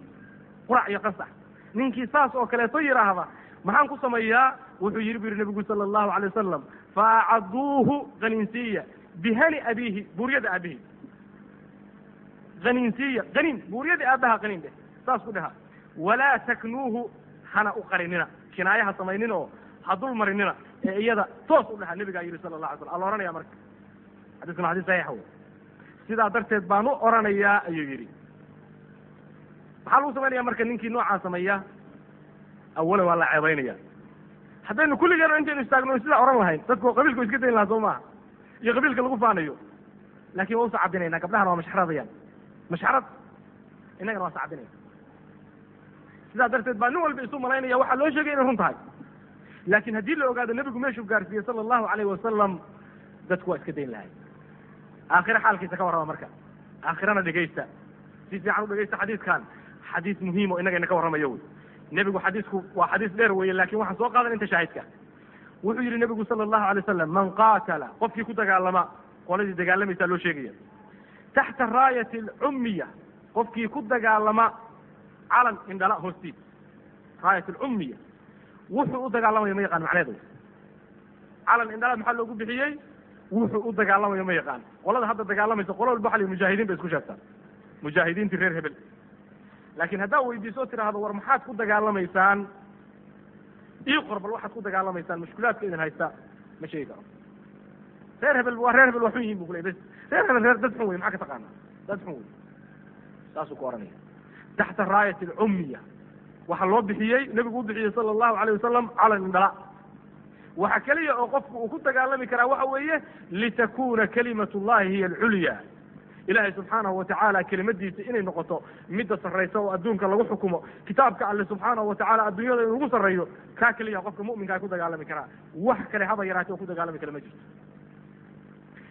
qurac iyo qansax ninkii saas oo kaleeto yidhaahda maxaan ku sameeyaa? Wuxuu yidhi bu yidhi nabigu sala allahu alay wasalam faacaduuhu qaniinsiya bihani abiihi buuryada aabihi qaniinsiya qaniin buuryada aabbaha qaniin dheh saas ku dhaha. Walaa taknuuhu hana u qarinina kinaayaha samaynin oo ha dul marinina ee iyada toos u dhaha nabigaa yidhi sala la alay slam ala ohanaya marka. Xadiiskuna xadis saxiixa wey sidaa darteed baan u oranayaa ayuu yidhi maxaa lagu samaynaya marka ninkii noocaa sameeya awalan waa la ceebaynaya haddaynu kulligeena intaynu istaagno sidaa ohan lahayn dadku qabiilka iska dayn lahaa soo maaha. Iyo qabiilka lagu faanayo. Laakin waa usa cabinayna gabdhahana waa mashxaradayaan mashxarad innagana waa sa cabinaya sidaa darteed baa nin walba isu malaynaya waxaa loo sheegay inay run tahay. Laakin haddii la ogaado nebigu meeshuu gaarsiiyey sala allahu alayhi wasalam dadku waa iska dayn lahay aakhire xaalkiisa ka warrama marka. Aakhirana dhegaysta si fiican u dhegaysta xadiiskan xadiis muhiim oo innagayna ka warramayo wey. Nebigu xadiisku waa xadiis dheer weeye laakiin waxaan soo qaadan inta shaahidka. Wuxuu yidhi nebigu sala allahu alay wasalam man qaatala qofkii ku dagaalama qoladii dagaalamaysaa loo sheegaya. Taxta raayati alcummiya qofkii ku dagaalama calan indhala hoostiis. Raayat alcummiya wuxuu u dagaalamayo ma yaqaan macneedu calan indhala maxaa loogu bixiyey? Wuxuu u dagaalamayo ma yaqaan. Qolada hadda dagaalamaysa qola walba waxa la mujaahidiin bay isku sheegtaa mujaahidiintii reer hebel laakiin haddaa weydiiso tidhaahdo war maxaad ku dagaalamaysaan? Ii qor bal waxaad ku dagaalamaysaan mushkulaadka idin haysta ma sheegi karo. Reer hebel waa reer hebel waa xun yihiin bu kuley bes reer hebel reer dad xun wey maxaa ka taqaana dad xun wey saasuu ku ohanaya taxta raayat alcummiya waxaa loo bixiyey nebigu u bixiyey sala allahu alayh wasalam calan indhala waxa keliya oo qofku uu ku dagaalami karaa waxa weeye litakuna kalimat llahi hiya alculya ilahay subxaanahu watacaala kelimadiisa inay noqoto midda sarraysa oo adduunka lagu xukumo. Kitaabka alle subxaanahu watacala adduunyada in lagu sarreeyo kaa keliya qofka mu'minkaa ku dagaalami karaa. Wax kale haba yaraate oo ku dagaalami kara ma jirto.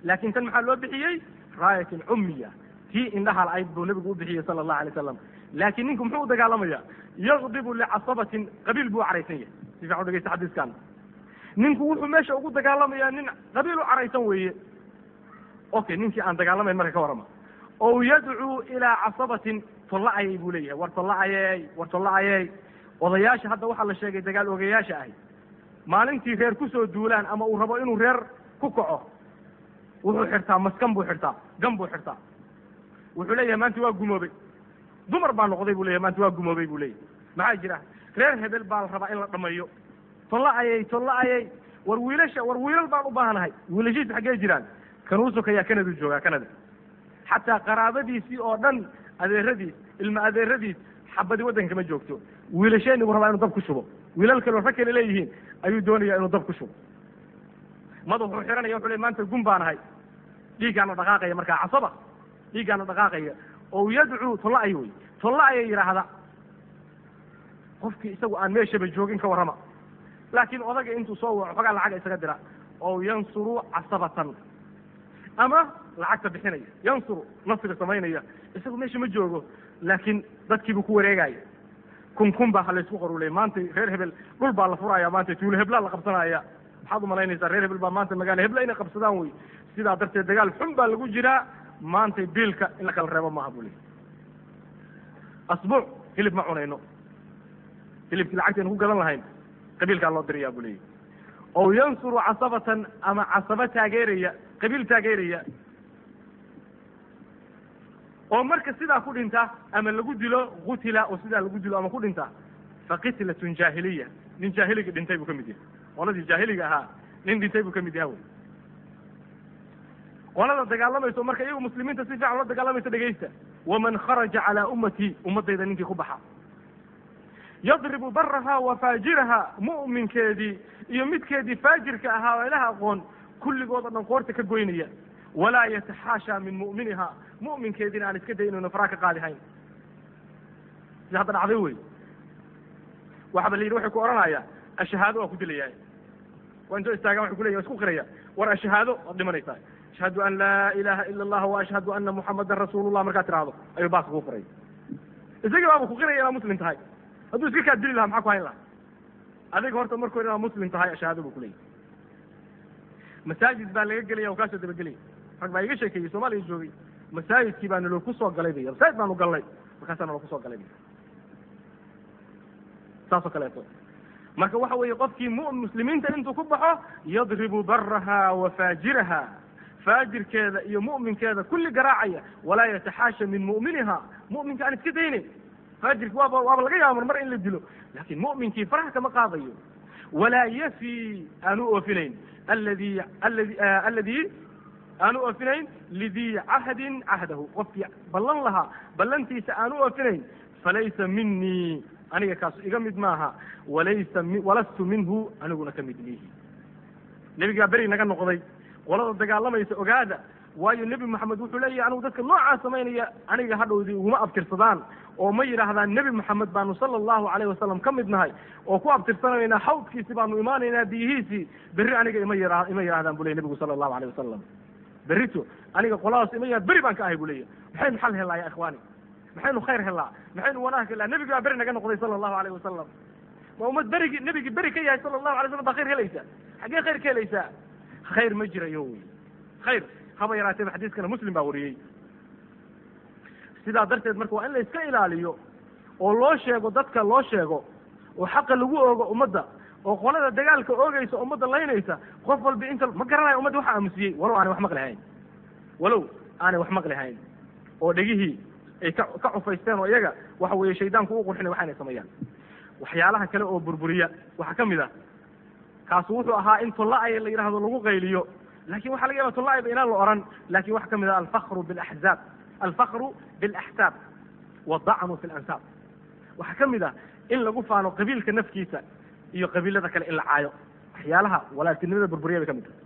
Laakin tan maxaa loo bixiyey? Raayat alcummiya tii indhaha la-ayd buu nebigu u bixiyey sala allahu alay wasalam laakiin ninku muxuu u dagaalamaya? Yaqdibu licasabatin qabiil buu caraysan yahay. Si fiican u dhegeysta xadiiskan. Ninku wuxuu meesha ugu dagaalamayaa nin qabiil u caraysan weeye okay ninkii aan dagaalamayn marka ka warrama. O yadcuu ilaa casabatin tolla-ayay buu leeyahay. War tolla-ayey war tolla-ayey odayaasha hadda waxaa la sheegay dagaal ogayaasha ahi. Maalintii reer ku soo duulaan ama uu rabo inuu reer ku kaco wuxuu xirtaa maskan buu xirtaa gan buu xirtaa. Wuxuu leeyahay maanta waa gumoobay. Dumar baa noqday buu leeyahay maanta waa gumoobay buu leeyahay. Maxaa jira? Reer hebel baa la rabaa in la dhameeyo tolla ayey tolla ayey war wiilasha war wiilal baan u baahanahay. Wiilashiisa xaggee jiraan kanuusukayaa kanadu joogaa kanada xataa qaraabadiisii oo dhan adeeradiis ilma adeeradiis xabadi waddanka ma joogto. Wiilasheeni buu rabaa inuu dab ku shubo. Wiilal kaleo rag kale leeyihiin ayuu doonaya inuu dab ku shubo. Madaxuu xihanaya wuxu le maanta gun baan ahay. Dhiiggaana dhaqaaqaya markaa casaba. Dhiiggaana dhaqaaqaya. Oo yadcuu tolla ay wey tolla ayay yidhaahda qofkii isagu aan meeshaba joogin ka warrama. Laakiin odaga intuu soo waco xogaa lacaga isaga dira. Oo yansuru casabatan ama lacagta bixinaya yansuru nasri samaynaya. Isagu meesha ma joogo laakiin dadkiibuu ku wareegaya kun kun baa halaysku qoruley maanta reer hebel dhul baa la furaya maanta tuulo heblaa la qabsanaya maxaad umalaynaysaa reer hebel baa maanta magaala hebla inay qabsadaan wey. Sidaa darteed dagaal xun baa lagu jiraa. Maanta biilka in la kala reebo maaha leey asbuuc hilib ma cunayno. Hilibkii lacagtaynu ku gadan lahayn qabiilkaa loo dirayaa buu leeyahy ow yansuru casabatan ama casaba taageeraya qabiil taageeraya. oo marka sidaa ku dhinta ama lagu dilo qutila oo sidaa lagu dilo ama ku dhinta faqitlatun jaahiliya. Nin jaahiliga dhintay buu ka mid yahay. Qoladii jaahiliga ahaa nin dhintay buu ka mid yaha wey qolada dagaalamayso marka iyagu muslimiinta si fiican la dagaalamaysa dhegaysta waman kharaja calaa ummatii ummadayda ninkii ku baxa. Yadribu baraha wa faajiraha mu'minkeedii iyo midkeedii faajirka ahaa oo ilaha aqoon kulligood dhan qoorta ka goynaya walaa yataxaasha min mu'miniha. Mu'minkeediina aan iska day inaynu faraa ka qaadi hayn. Si hadda dhacday wey. Waxaba la yidhi waxay ku odhanaya ashahaado waa ku dilayaa. Waa intoo istaagaan waxay kuleyahin wa isku qiraya war ashahaado waad dhimanaysaa. Ashhadu an laa ilaha ila allah wa ashhadu ana muxamadan rasuulullah. Markaad tirahdo ayuu baaska kuu qiray isagii baaba ku qiraya inaad muslim tahay. Hadduu iska kaa dili lahaa maxaa ku hayn lahaa? Adiga horta markoo inaad muslim tahay ashahaado buu kuleeyahy masaajid baa laga gelaya kaasoo dabagelaya. Rag baa iga sheekeeyey soomaaliya joogay. Masaajidkii baa naloo ku galay bay masaajid baanu galnay. Markaasaa naloo ku soo galay saasoo kaleeto. Marka waxa weeye qofkii mu muslimiinta intuu ku baxo yadribu baraha wa faajiraha. Faajirkeeda iyo mu'minkeeda kulli garaacaya. Walaa yataxaasha min mu'miniha. Mu'minka aan iska daynayn faajirki waaba waaba laga yaaba mar in la dilo. Laakin mu'minkii faraha kama qaadayo. Walaa yafi aanu oofinayn aladi aladi aladi aanu oofinayn lidii cahdin cahdahu qofkii ballan lahaa ballantiisa aanu oofinayn falaysa minii aniga kaasu iga mid maaha walaysa walastu minhu aniguna ka mid miihi nebigaa beri naga noqday qolada dagaalamaysa ogaada waayo nebi moxamed wuxuu leeyahy anigu dadka noocaa samaynaya aniga hadhowdii uguma abtirsadaan oo ma yidhaahdaan nebi moxamed baanu sala allahu alayh wasalam ka mid nahay oo ku abtirsanaynaa xawdkiisi baanu imaanaynaa biyihiisii berri aniga ima yia ima yidhahdaan bu ley nebigu sala allahu alayh wasalam berrito aniga qoladaas ima yihahd beri baan ka ahay bu leeyahy maxaynu xal helaa ya ikhwaani. Maxaynu khayr helaa. Maxaynu wanaag helaa. Nebigi baa beri naga noqday sala allahu alayh wasalam ma ummad berigi nebigii beri ka yahay sala allahu alay slam baa khayr helaysaa? Xaggee khayr ka helaysaa? Khayr ma jirayo wey. Khayr. Haba yaraateeba xadiiskana muslim baa wariyey sidaa darteed marka waa in la iska ilaaliyo oo loo sheego dadka loo sheego oo xaqa lagu oogo ummadda oo qolada dagaalka oogaysa ummadda laynaysa qof walba inta ma garanayo ummadda waxa aamusiyey. Walow aanay wax maqli hayn walow aanay wax maqli hayn oo dhegihii ay ka ka cufaysteen oo iyaga waxa weeye shaydaanku u qurxinay waxaynay sameeyaan. Waxyaalaha kale oo burburiya waxaa ka mid ah. Kaasu wuxuu ahaa in tolla-ay la yidhahdo lagu qayliyo. Lakin waxa laga yaba tolla-ayba inaan la oran. Lakin waxaa ka mid ah alfakru bilaxzaab alfakru bilaxsaab wadacnu fi lansaab waxaa ka mid ah in lagu faano qabiilka nafkiisa iyo qabiilada kale in la caayo waxyaalaha walaaltinimada burburiya bay ka mid tahay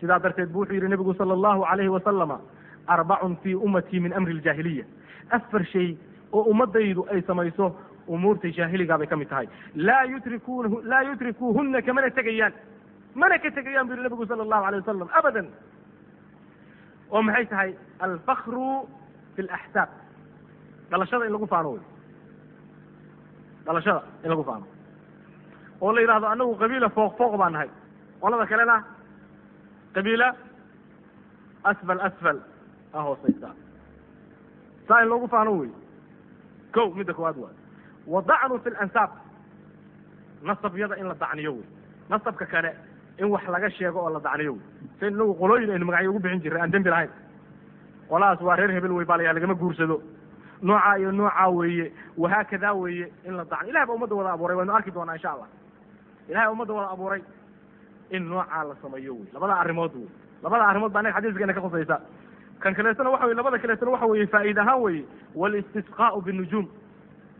sidaa darteed bu wuxuu yidhi nebigu sala allahu alayhi wasalama arbacun fii ummatii min amri ljaahiliya afar shay oo ummadaydu ay samayso umuurta jaahiligaa bay ka mid tahay laa yutrikuun laa yutrikuuhuna kamana tegayaan mana ka tegayaan bu yihi nebigu sala allahu alay wasalam abadan oo maxay tahay alfakru fi laxsaab dhalashada in lagu faano wey dhalashada in lagu faano. Oo la yidhahdo anagu qabiila fooq fooq baan nahay qolada kalena qabiila asfal asfal a hooseysa saa in loogu faano wey ko midda koowaad waay wadacnu fi lansaab nasabyada in la dacniyo wey nasabka kale in wax laga sheego oo la dacniyo sa inagu qolooyin aynu magacyo ugu bixin jirray aan dembi lahayn. Qoladaas waa reer hebel wey baa layaa lagama guursado. Noocaa iyo noocaa weeye wahaakadaa weeye in la dacniyo ilahay baa ummadda wada abuuray waynu arki doonaa insha allah. Ilahay baa ummadda wada abuuray in noocaa la sameeyo wey labada arrimood wey labada arrimood baa anaga xadiiskeenna ka khusaysa. Kan kaleetona waxa weye labada kaleetona waxa weeye faa'iida ahaan weeye walistisqaau binujuum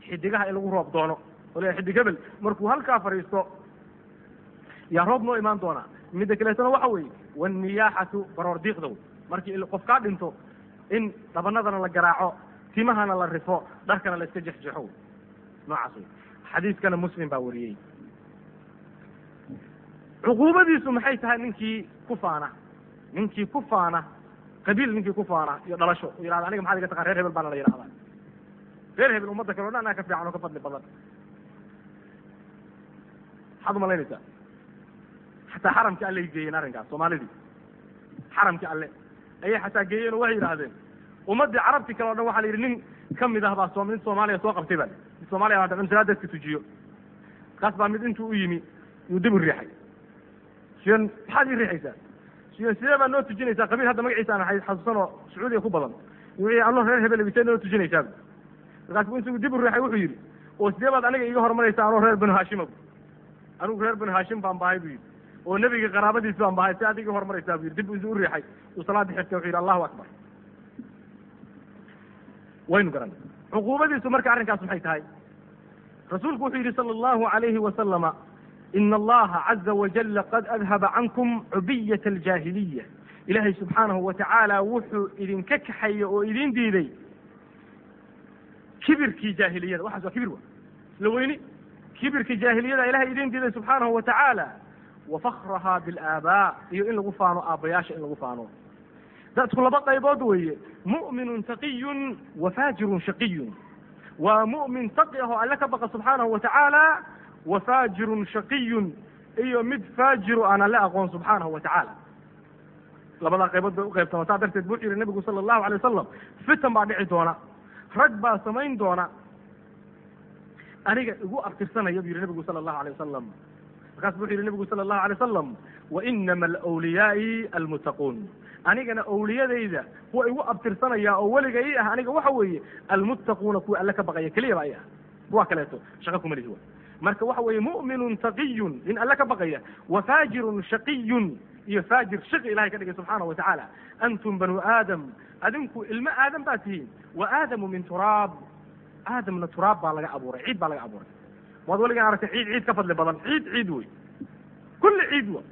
xidigaha in lagu roob doono. Oo la xidig hebel markuu halkaa fadhiisto yaa roob noo imaan doonaa. Midda kaleetona waxa weeye wanniyaaxatu baroor diiqda wey markii qof kaa dhinto in dhabanadana la garaaco timahana la rifo dharkana la iska jexjexo noocaas wey xadiiskana muslim baa wariyey. Cuquubadiisu maxay tahay ninkii ku faana? Ninkii ku faana qabiil ninkii ku faana iyo dhalasho. U yihahda aniga maxaad iga taqaan reer hebel baana la yidhahdaa. Reer hebel ummadda kale o dhan anaa ka fiican oo ka fadli badan. Maxaad umalaynaysaa xataa xaramkii alley geeyeen arrinkaas soomaalidii xaramkii alle ayay xataa geeyeen oo waxay yidhaahdeen ummaddii carabtii kale o dhan waxa la yidhi nin ka mid ah baa nin soomaaliya soo qabtay ba mid soomaaliya baa salaad dadka tujiyo kaas baa mid intuu u yimi yuu dib u riixay siyan maxaad ii riixaysaa siyan sidee baa noo tujinaysaa qabiil hadda magaciisa aan xasuusan oo sacuudiya ku badan wixii anoo reer hebel bisee noo tujinaysaa markaasu intuu dib u riixay wuxuu yidhi oo sidee baad aniga iiga hormaraysaa anoo reer banu haashima anigu reer banu haashim baan bahay buu yidhi oo nebiga qaraabadiis baan bahay si iiga hormaraysaa buu yidhi. Dib intuu u riixay. Uu salaadii xirtay wuxuu yidhi allahu akbar. Waynu garanay cuquubadiisu marka arrinkaas maxay tahay? Rasuulku wuxuu yidhi sala allahu alayhi wasalama ina allaha caza wajala qad adhaba cankum cubiyat aljaahiliya ilaahay subxaanahu wa tacaala wuxuu idinka kaxeeyey oo idin diiday kibirkii jaahiliyada. Waxaas waa kibir wa isla weyni kibirkii jaahiliyada ilahay idin diiday subxaanahu wa tacaala wa fakraha bilaabaa iyo in lagu faano aabbayaasha in lagu faano. Dadku laba qaybood weeye mu'minun taqiyun wa faajirun shaqiyun. Waa mu'min taqi ahoo alle ka baqa subxaanahu wa tacaala wa faajirun shaqiyun iyo mid faajiru aan alle aqoon subxaanahu wa tacaala. Labadaa qaybood bay uqaybtama saa darteed bu wuxuu yihi nabigu sala allahu alay wasalam fitan baa dhici doona rag baa samayn doona. Aniga igu abtirsanaya bu yihi nabigu sala allahu alay wasalam markaas bu wuxu yihi nabigu sala allahu alay wasalam wa inama alawliyaai almuttaquun anigana awliyadayda kuwa igu abtirsanaya oo weliga ii ah aniga waxa weeye almuttaquuna kuwa alle ka baqaya keliya ba i ah. Kuwa kaleeto shaqa kuma lihi marka waxa weeye mu'minun taqiyun in alle ka baqaya wa faajirun shaqiyun iyo faajir shaqi ilahay ka dhigay subxaana wa tacaala. Antum banu aadam adinku ilmo aadam baa tihiin. Wa aadamu min turaab aadamna turaab baa laga abuuray ciid baa laga abuuray waad weligaan aragtay ciid ciid ka fadli badan. Ciid ciid wey kulli ciid wa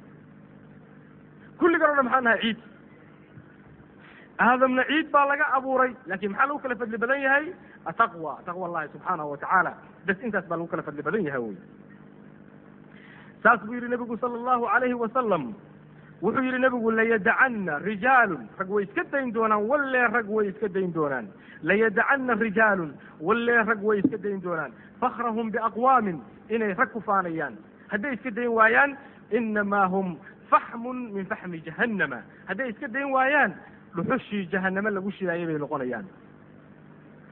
kulligan o dhan maxaan ciid. Aadamna ciid baa laga abuuray laakiin maxaa lagu kala fadli badan yahay? Ataqwa taqwa allahi subxaanahu wa tacaala. Bas intaas baa lagu kala fadli badan yahay wey saas buu yihi nabigu sala allahu alayhi wasalam wuxuu yihi nabigu layadacana rijaalun. Rag way iska dayn doonaan wallee rag way iska dayn doonaan. Layadacana rijaalun. Wallee rag way iska dayn doonaan. Fakrahum biaqwaamin. Inay rag ku faanayaan. Hadday iska dayn waayaan inamaa hum faxmun min faxmi jahannama. Hadday iska dayn waayaan dhuxushii jahaname lagu shidaayay bay noqonayaan.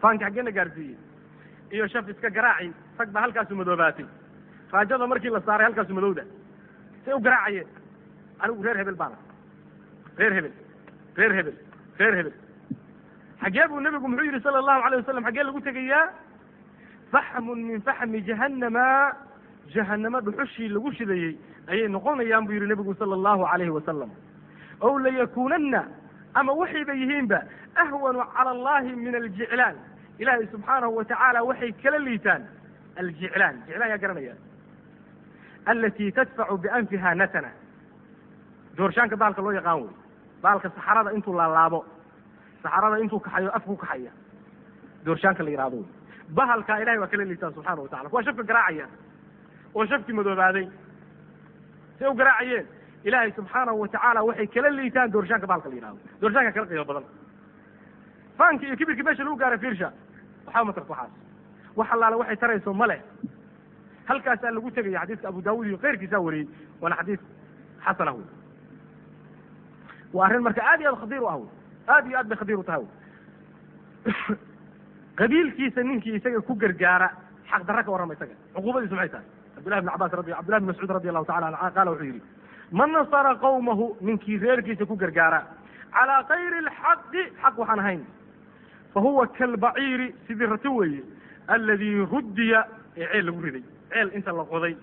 Faanka xaggee na gaarsiiyey. Iyo shaf iska garaaci rag baa halkaasu madoobaatay. Raajada markii la saaray halkaasu madowda. Say u garaacayeen anigu reer hebel baana reer hebel reer hebel reer hebel. Xaggee buu nebigu muxuu yihi sala allahu alayh wasalam xaggee lagu tegayaa faxmun min faxmi jahannama. Jahanamo dhuxushii lagu shidayey ayay noqonayaan buu yihi nebigu sala allahu alayhi wasalam ow layakunanna ama waxayba yihiinba ahwanu cala allahi min aljiclaan. Ilaahay subxaanahu wa tacaala waxay kala liitaan aljiclaan. Jiclaan yaa garanaya. Alati tadfacu bianfiha natana doorshaanka baalka loo yaqaan wey baalka saxarada intuu laalaabo saxarada intuu kaxayo afku kaxaya doorshaanka la yihahdo wey bahalkaa ilahay waa kala liitaan subxaana wa tacala kuwa shafka garaacaya oo shafki madoobaaday. Say u garaacayeen? Ilaahay subxaanahu wa tacaala waxay kala liitaan doorshaanka bahalka la yihahdo doorshaanka kala qiimo badan. Faanki iyo kibirki meesha lagu gaaray fiirsha waxaa matarka waxaas. Wax allaale waxay tarayso ma leh. Halkaasaa lagu tegaya xadiiska abu daawud iyo keyrkiisaa wariyey. Waana xadiis xasana wey waa arrin marka aad iyo aad khadiir u ah wey aad iyo aad bay khadiir u tahay. Wey qabiilkiisa ninkii isaga ku gargaara xaq darra ka warrama isaga. Cuquubadiisu maxay tahay? Cabdullahi bn cabas radi cabdullahi bn mascuud radi allahu tacala an qaala wuxuu yidhi man nasara qawmahu ninkii reerkiisa ku gargaara calaa kayri alxaqi xaq waxaan ahayn fa huwa kalbaciiri sidii rati weeye alladii ruddiya ee ceel lagu riday. Ceel inta la qoday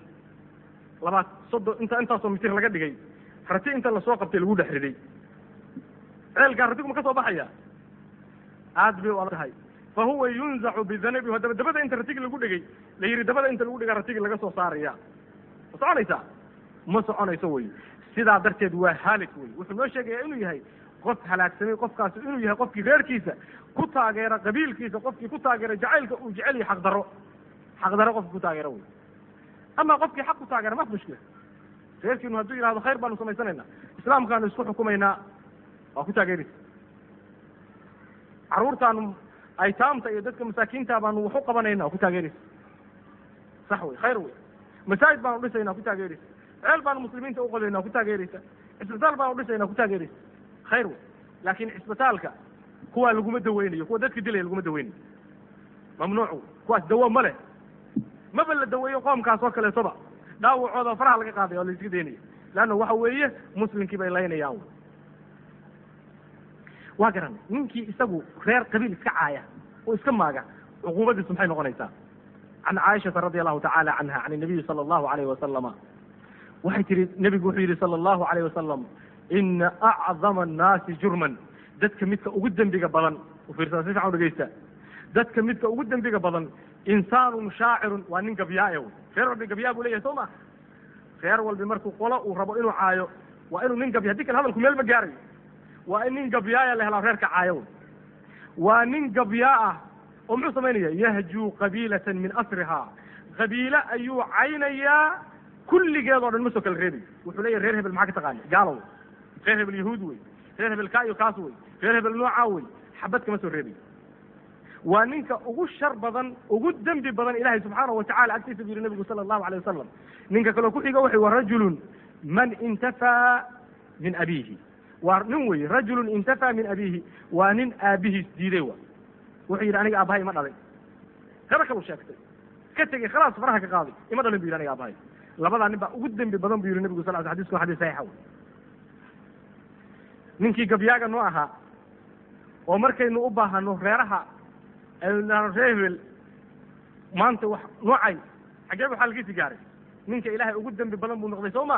labaad soddon inta intaasoo mitir laga dhigay. Rati inta la soo qabtay lagu dhex riday ceelkaa ratigu ma ka soo baxaya? Aad bay u adag tahay. Fa huwa yunzacu bidanabi haddaba dabada inta ratigi lagu dhigay la yidhi dabada inta lagu dhiga ratigi laga soo saaraya. Ma soconaysaa? Ma soconayso wey sidaa darteed waa haalik wey wuxuu noo sheegaya inuu yahay qof halaagsamay qofkaasi inuu yahay qofkii reerkiisa ku taageera qabiilkiisa qofkii ku taageera jacaylka uu jecel yahay xaqdarro xaqdarro qofki ku taageera wey ama qofkii xaq ku taageera maf mushkila reerkiinu hadduu yidhahdo khayr baanu samaysanayna. Islaamkaanu isku xukumaynaa waa ku taageeraysa carruurtaanu aytaamta iyo dadka masaakiinta baanu wax u qabanayna waa ku taageeraysa sax wey khayr wey masaajid baanu dhisayna ku taageeraysa ceel baanu muslimiinta u qodayna ku taageeraysa cisbitaal baanu dhisayna ku taageeraysa khayr wey laakin cisbitaalka kuwaa laguma daweynayo kuwa dadka dilaya laguma daweynayo. Mamnuuc kuwaas dawo ma leh. Maba la daweeyo qoomkaas oo kaleetoba dhaawacooda faraha laga qaadaya oo la iska daynaya. Leanna waxa weeye muslimkii bay laynayaan waa garanay ninkii isagu reer qabiil iska caaya oo iska maaga cuquubadiisu maxay noqonaysaa? Can caaishata radi allahu tacala canha can nabiyi sala allahu alayh wasalama waxay tihi nebigu wuxuu yidhi sala allahu alayh wasalam ina acdama annaasi jurman. Dadka midka ugu dembiga badan u fiirsada si fiican dhegeysta dadka midka ugu dembiga badan insaanun shaacirun waa nin gabyaa-e reer walbi gabyaa buu leeyahay soo ma? Reer walbi markuu qolo uu rabo inuu caayo waa inuu nin gabya haddii kale hadalku meel ma gaarayo waa in nin gabyaaya la helaa reerka caayo wy waa nin gabyaa ah oo muxuu samaynaya yahjuu qabiilatan min asrihaa qabiile ayuu caynayaa kulligeed oo dhan ma soo kala reebayo. Wuxuu leeyahy reer hebel maxaa ka taqaani gaalo wey reer hebel yahuud wey. Reer hebel ka iyo kaas wey. Reer hebel noocaa wey. Xabad kama soo reebayo. Waa ninka ugu shar badan ugu dembi badan ilahay subxaanahu watacala agtiisa bu yihi nabigu sala allahu alayh wasalam ninka kaloo ku xiga waxay wa rajulun man intafaa min abiihi waa nin wey rajulun intafaa min abiihi waa nin aabihiis diiday wa. Wuxuu yidhi aniga aabahay ima dhalay. Gaba kalu sheegtay. Ka tegey khalaas faraha ka qaaday. Ima dhalin bu yidhi aniga aabahay labadaa nin baa ugu dembi badan bu yihi nabigu sal l xadisku xadis saxiixa wey. Ninkii gabyaaga noo ahaa oo markaynu u baahano reeraha aynu maanta wax noocay xaggee bu xaalkiisi gaaray ninka ilaahay ugu dembi badan buu noqday soo ma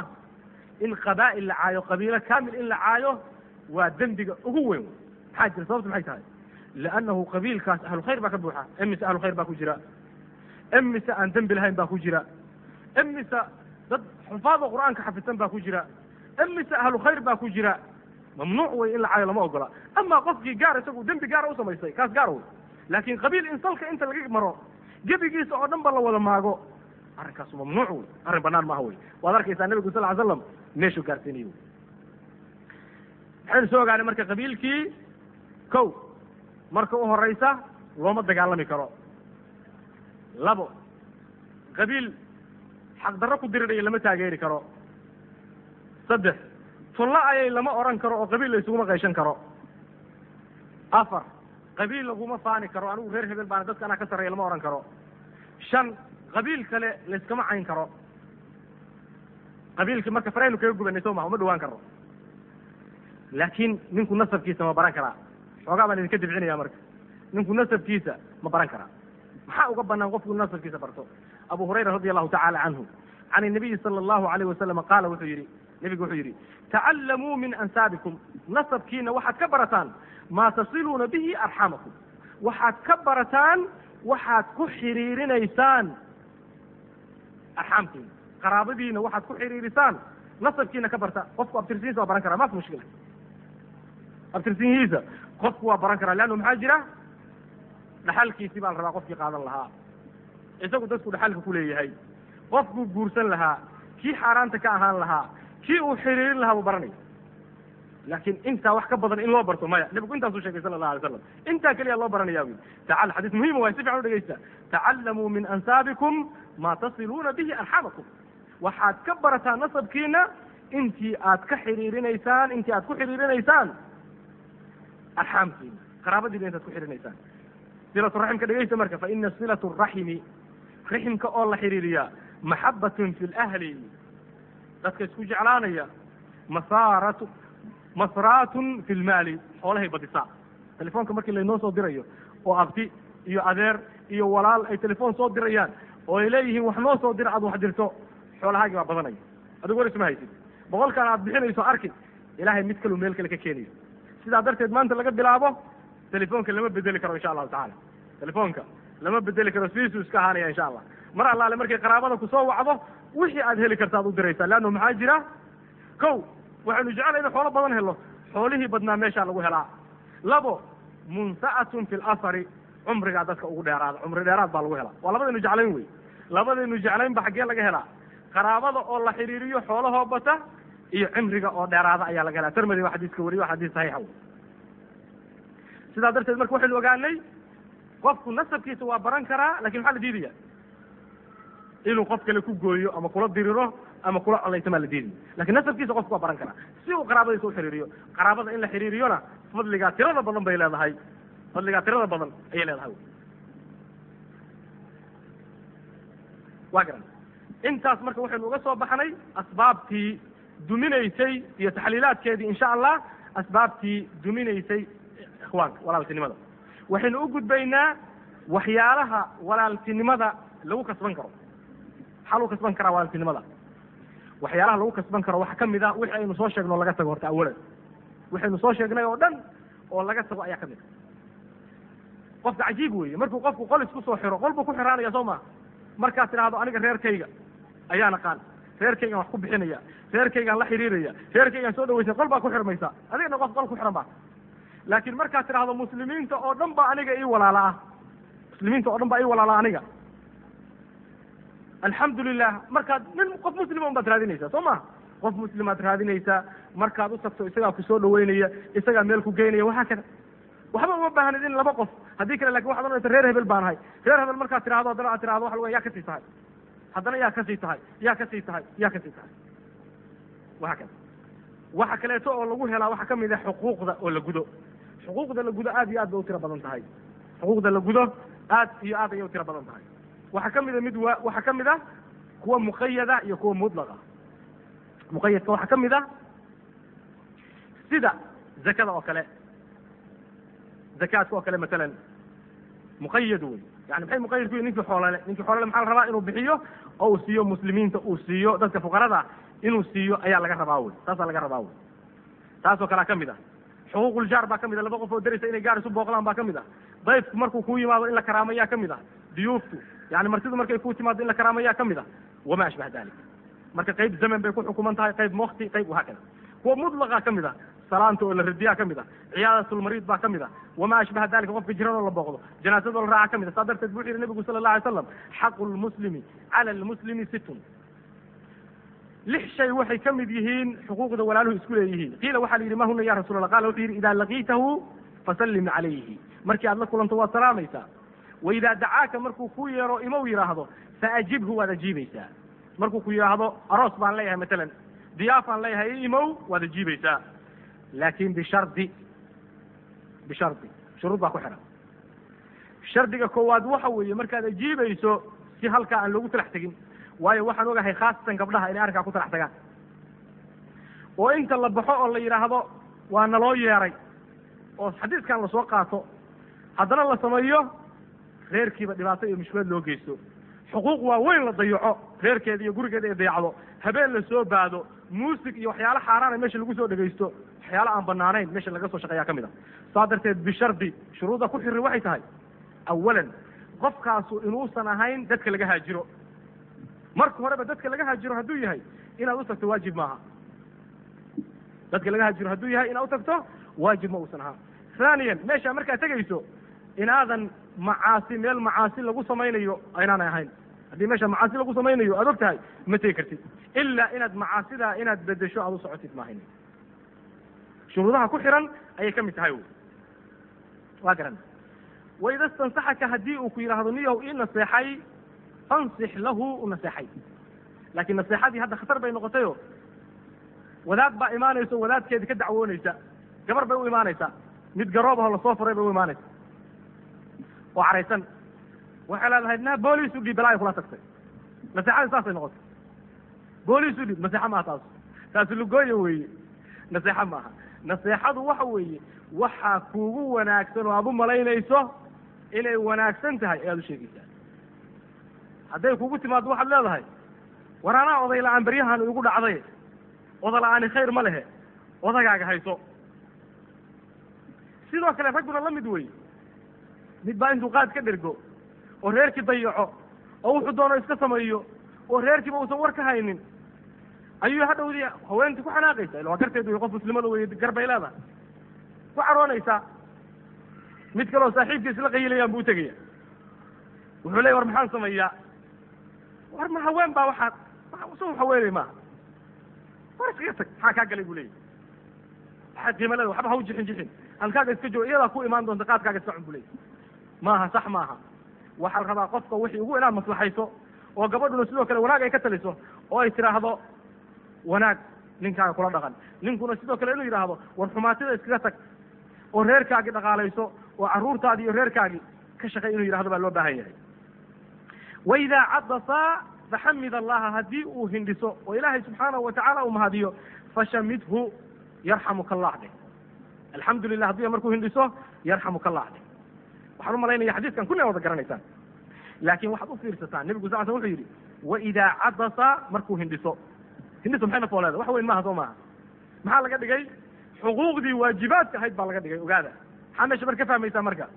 in qabaa'il la caayo qabiilo kamil in la caayo waa dembiga ugu weyn. Maxaa jira? Sababta maxay tahay? Liannahu qabiilkaas ahlu khayr baa ka buuxa. Emise ahlu khayr baa ku jira. Emise aan dembi lahayn baa ku jira. Emise dad xufaada qur'aanka xafisan baa ku jira. Emise ahlu khayr baa ku jira. Mamnuuc wey in la caayo lama ogola. Ama qofkii gaar isagu dembi gaara usamaystay kaas gaar wey laakin qabiil in salka inta laga maro gebigiisa oo dhan ba la wada maago. Arrinkaasu mamnuuc wey arrin banaan maaha wey waad arkaysaa nabigu sal ly slam meeshuu gaarsiinayo maxaynu soo ogaanay marka qabiilkii kow marka u horeysa looma dagaalami karo. Labo qabiil xaqdarro ku diridhaya lama taageeri karo. Saddex tulla ayay lama odhan karo oo qabiil la isuguma qayshan karo. Afar qabiil laguma faani karo anigu reer hebel baana dadka anaa ka sarreeya lama odhan karo. Shan qabiil kale layskama cayn karo qabiilkii marka faraynu kaga gubanay soo maha uma dhawaan karo. Laakiin ninku nasabkiisa ma baran karaa. Xoogaa baan idinka dibcinaya marka. Ninku nasabkiisa ma baran karaa. Maxaa uga banaan qofku nasabkiisa barto? Abu hurayra radi allahu tacala canhu can inabiyi sala allahu alayh wasalam qaala wuxuu yidhi nebigu wuxuu yidhi tacallamuu min ansaabikum. Nasabkiina waxaad ka barataan maa tasiluuna bihi arxaamakum waxaad ka barataan waxaad ku xiriirinaysaan arxaamtiina qaraabadiina waxaad ku xiriirisaan nasabkiina ka barta. Qofku abtirsiinhiisa waa baran karaa mafi mushkila. Abtirsiinhiisa qofku waa baran karaa leanna maxaa jira? Dhaxalkiisii baa la rabaa qofkii qaadan lahaa. Isagu dadku dhaxalka ku leeyahay. Qofkuu guursan lahaa kii xaaraanta ka ahaan lahaa kii uu xiriirin lahaa buu baranaya laakiin intaa wax ka badan in loo barto maya nebigu intaasuu sheegay sala allah alay slam intaa keliya loo baranaya wi tacal xadiis muhiima waay si fiican u dhegeysta tacallamuu min ansaabikum maa tasiluuna bihi arxamakum waxaad ka barataan nasabkiina intii aad ka xiriirinaysaan intii aad ku xiriirinaysaan arxaamkiina qaraabadiina intaad ku xiriirinaysaan. Silatu raximka dhegeysta marka fa ina silatu raximi raximka oo la xiriiriyaa maxabatun fi lahli dadka isku jeclaanaya masaaratu masraatun fi lmaali xoolahay badisaa. Telefoonka markii laynoo soo dirayo oo abti iyo adeer iyo walaal ay telefoon soo dirayaan oo ay leeyihiin wax noo soo dira aad wax dirto xoolahaagi baa badanaya adigu war isma haysid. Boqolkaan aad bixinayso arki ilahay mid kaluu meel kale ka keenayo sidaa darteed maanta laga bilaabo telefoonka lama bedeli karo insha allahu tacala telefoonka lama bedeli karo sidiisuu iska ahaanaya insha allah. Mar allaale markay qaraabada ku soo wacdo wixii aad heli karta ad u diraysaa leanna maxaa jira? Kow waxaynu jeclay inu xoolo badan helo xoolihii badnaa meeshaa lagu helaa. Labo munsa'atun fi lasari cumrigaa dadka ugu dheeraada. Cumri dheeraad baa lagu helaa. Waa labadaynu jeclayn wey labadaynu jeclaynba xaggee laga helaa qaraabada oo la xiriiriyo xoolahoo bata iyo cimriga oo dheeraada ayaa laga helaa termadi waa xadiiska wariyo waa xadiis saxiixa wey sidaa darteed marka waxaynu ogaanay qofku nasabkiisa waa baran karaa laakiin maxaa la diidaya inuu qof kale ku gooyo ama kula diriro ama kula colaysamaa la diidaya laakiin nasabkiisa qofku waa baran karaa. Si uu qaraabadiisa u xiriiriyo qaraabada in la xiriiriyona fadligaa tirada badan bay leedahay. Fadligaa tirada badan ayay leedahay. Waa garan intaas marka waxaynu uga soo baxnay asbaabtii duminaysay iyo taxliilaadkeedii insha allah asbaabtii duminaysay ikhwaanka walaaltinimada. Waxaynu u gudbaynaa waxyaalaha walaaltinimada lagu kasban karo. Maxaa lagu kasban karaa walaaltinimada? Waxyaalaha lagu kasban karo waxaa ka mid ah wixii aynu soo sheegno laga tago horta awalan waxaynu soo sheegnay oo dhan oo laga tago ayaa ka mid ah. Qofka cajiib weeye markuu qofku qol isku soo xiro qol buu ku xiraanaya soo maa markaad tidhaahdo aniga reerkayga ayaan aqaan reerkaygaan wax ku bixinaya. Reerkaygaan la xiriiraya. Reerkaygaan soo dhaweysay qol baa ku xirmaysa. Adigna qof qol ku xiran baa. Laakiin markaad tidhaahdo muslimiinta oo dhan baa aniga ii walaala ah. Muslimiinta oo dhan baa ii walaala aniga. Alxamdulilah markaad nin qof muslima un baad raadinaysaa soo ma? Qof muslimaad raadinaysaa markaad u tagto isagaa ku soo dhaweynaya isagaa meel ku geynaya waxaa kada waxba uma baahnid in laba qof. Haddii kale laakiin waxad ohanaysa reer hebel baan ahay. Reer hebel markaad tidhahdo haddana aad tidhahdo waxa laga yaa ka sii tahay haddana yaa ka sii tahay yaa ka sii tahay yaa ka sii tahay. Waxa kada waxa kaleeto oo lagu helaa waxaa ka mid ah xuquuqda oo la gudo. Xuquuqda la gudo aad iyo aad bay u tiro badan tahay. Xuquuqda la gudo aad iyo aad ayay u tiro badan tahay. Waxaa ka mid a mid wa waxaa ka mid ah kuwa muqayada iyo kuwa mudlaqa. Muqayadka waxaa ka mid ah sida zakada oo kale. Zakaadka oo kale matalan muqayad wey yani maxay muqayad ku yihiin ninkii xoolale? Ninkii xoolale maxaa la rabaa inuu bixiyo oo uu siiyo muslimiinta uu siiyo dadka fuqarada? Inuu siiyo ayaa laga rabaa wey. Taasaa laga rabaa wey. Taasoo kalea ka mid ah. Xuquuquljaar baa ka mid ah. Laba qof oo daraysa inay gaar isu booqdaan baa ka mid ah. Dayfku markuu kuu yimaado in la karaamayaa ka mid ah. Duyuuftu yani martidu markay ku timaado in la karaamayaa ka mid ah. Wama ashbaha dalik marka qayb zaman bay ku xukuman tahay qayb wakti qayb wahaakada kuwa mudlaqa ka mid ah salaanta oo la radiyaa ka mid ah ciyaadatulmariid baa ka mid ah wama ashbaha dalika qofka jiran oo la booqdo janaazadoo la raaca ka mid ah saa darteed bu wuxu yihi nabigu sala allah alay slam xaqu lmuslimi cala lmuslimi sittun lix shay waxay ka mid yihiin xuquuqda walaaluhu isku leeyihiin. Qiila waxaa la yidhi ma huna ya rasul allah qala wuxuu yidhi ida laqiitahu fasallim calayhi. Markii aad la kulanto waad salaamaysaa waidaa dacaaka markuu ku yeero imow yidhaahdo faajibhu waad ajiibaysaa markuu ku yidhaahdo aroos baan leeyahay matalan diyaafaan leeyahay imow waad ajiibaysaa laakin bishardi bishardi shuruud baa ku xidhan shardiga koowaad waxa weeye markaad ajiibayso si halkaa aan loogu talax tegin waayo waxaan ogahay khaasatan gabdhaha inay arrinkaa ku talax tagaan oo inta la baxo oo la yidhaahdo waa naloo yeeray oo xadiiskan la soo qaato haddana la sameeyo reerkiiba dhibaato iyo mushkilad loo geysto xuquuq waa weyn la dayaco reerkeeda iyo gurigeeda ay dayacdo habeen la soo baado muusig iyo waxyaalo xaaraana meesha lagu soo dhegaysto waxyaala aan banaanayn meesha laga soo shaqeeya ka mid a saa darteed bishardi shuruudda ku xiri waxay tahay awalan qofkaasu inuusan ahayn dadka laga haajiro. Marka horeba dadka laga haajiro hadduu yahay inaad u tagto waajib maaha dadka laga haajiro hadduu yahay inaad u tagto waajib ma uusan ahaa haaniyan meesha markaad tegayso inaadan macaasi meel macaasi lagu samaynayo aynaanay ahayn. Haddii meesha macaasi lagu samaynayo aad og tahay ma tegi kartid. Ilaa inaad macaasidaa inaad bedesho aad u socotid maahayn shuruudaha ku xiran ayay ka mid tahay waa garan waida stansaxaka haddii uu ku yidhaahdo niyahow ii naseexay fansix lahu u naseexay laakiin naseexadii hadda khatar bay noqotayo wadaad baa imaanayso wadaadkeedi ka dacwoonaysa gabar bay u imaanaysaa mid garoob aho la soo furay bay u imaanaysa oo caraysan waxay leedahay na booliis u dhiib balaayo kula tagtay naseexadii saasay noqotay booliis u dhiib naseexa maaha taas taasi lugooya weeye naseexa maaha naseexadu waxa weeye waxaa kuugu wanaagsan oo aad u malaynayso inay wanaagsan tahay ayaad u sheegaysaa. Hadday kugu timaado waxaad leedahay war anaa oday la'aan beryahan igu dhacday. Oda la'aani khayr ma lehe. Odagaaga hayso. Sidoo kale ragguna la mid wey mid baa intuu qaad ka dhergo oo reerkii dayaco oo wuxuu doono iska sameeyo oo reerkiiba uusan war ka haynin ayuu hadhowdii haweentii ku xanaaqaysa ila waa garteed wey qof muslimada wey gar bay leedahay ku caroonaysaa. Mid kaleoo saaxiibkii isla qayilayaan buu utegaya wuxuu leey war maxaan sameeyaa? War ma haween baa waxaad su haweeney maaha war iskaga tag. Maxaa kaa galay? buu leeyahy qiima leeda waxba ha jixin jixin halkaaga iska joogo iyadaa ku imaan doonta qaadkaaga iska cun buu leeyahy maaha sax maaha. Waxaa rabaa qofka wixii ugu inaad maslaxayso oo gabadhuna sidoo kale wanaag ay ka taliso oo ay tidhaahdo wanaag ninkaaga kula dhaqan. Ninkuna sidoo kale inuu yidhaahdo war xumaatida iskaga tag oo reerkaagii dhaqaalayso oo carruurtaadii iyo reerkaagii ka shaqay inuu yidhahdo baa loo baahan yahay. Waidaa cadasaa faxamid allaha haddii uu hindhiso oo ilaahay subxaanahu watacaala uu mahadiyo fashamidhu yarxamuka allah dheh. Alxamdu lilah haddii markuu hindhiso yarxamuka allah dheh. Waxaan u malaynaya xadiiskan kuna wada garanaysaan. Laakiin waxaad u fiirsataan nebigu sal sl wuxuu yidhi waidaa cadasa markuu hindhiso hindhiso maxay nafoo leeda wax weyn maaha soo maaha. Maxaa laga dhigay? Xuquuqdii waajibaadka ahayd baa laga dhigay ogaada. Maxaa meesha mar ka fahmaysaa marka.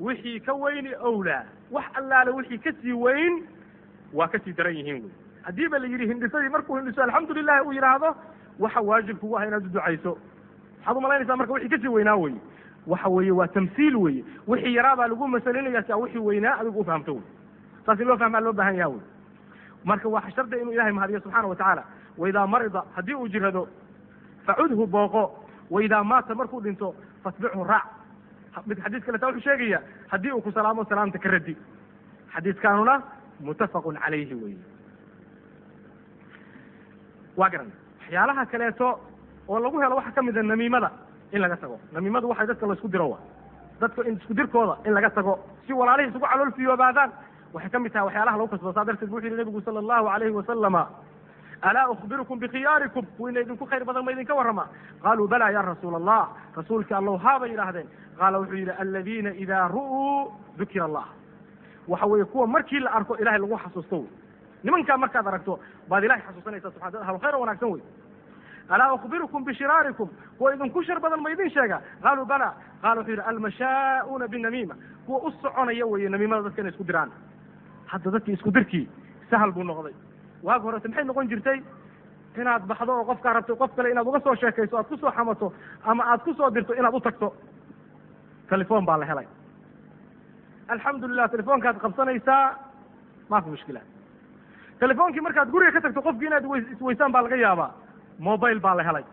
Wixii ka weyni owlaa wax allaale wixii ka sii weyn waa ka sii daran yihiin wey. Haddii ba la yidhi hindhisadii markuu hindhiso alxamdu lilahi uu yidhaahdo waxa waajib kugu ah inaad u ducayso. Waxaad umalaynaysaa marka wixii ka sii weynaa wey. Waxa weeye waa tamsiil weye wixii yaraa baa lagu masalinaya si a wixii weynaa adigu u fahamto wey. Saas loo fahmaa loo baahan yaha wey. Marka waa shardi inuu ilahay mahadiyo subxaana watacaala waidaa marida haddii uu jirado facudhu booqo waidaa maata markuu dhinto fatbichu raac mid xadiis kaleta wuxuu sheegaya haddii uu ku salaamo salaamta ka radi xadiiskaanuna muttafaqun calayhi wey waa garan waxyaalaha kaleeto oo lagu helo waxaa ka mida namiimada in laga tago namiimadu waxay dadka la isku diro wa dadka isku dirkooda in laga tago si walaalihii isugu calool fiyoobaadaan waxay ka mid tahay waxyaalaha lagu kasbado saa darteed bu wuxu yihi nabigu sala allahu alayhi wasalama alaa ukhbirukum bikhiyaarikum? Kuwiina idinku khayr badan ma idinka warrama. Qaaluu bala ya rasuula allah rasuulkii allow haabay yidhaahdeen. Qaala wuxuu yidhi aladiina idaa ru'uu dukira allah waxa weeye kuwa markii la arko ilahay lagu xasuusto wey. Nimankaa markaad aragto baad ilahay xasuusanaysa subxana ahlu khayr wanaagsan wey. Alaa ukhbirukum bishiraarikum? Kuwa idinku shar badan ma idin sheega. Qaaluu bala. Qaala wuxuu yidhi almashaa'uuna binamiima. Kuwa u soconaya weeye namiimada dadka inay isku diraan. Hadda dadkii isku dirkii sahal buu noqday waag horete maxay noqon jirtay inaad baxdo oo qofkaa rabto qof kale inaad uga soo sheekayso aad ku soo xamato ama aad ku soo dirto inaad u tagto? Telefon baa la helay. Alxamdulilah telefoonkaad qabsanaysaa maafi mushkila. Telefoonkii markaad guriga ka tagto qofkii inaad isweysaan baa laga yaabaa. Mobile baa la helay.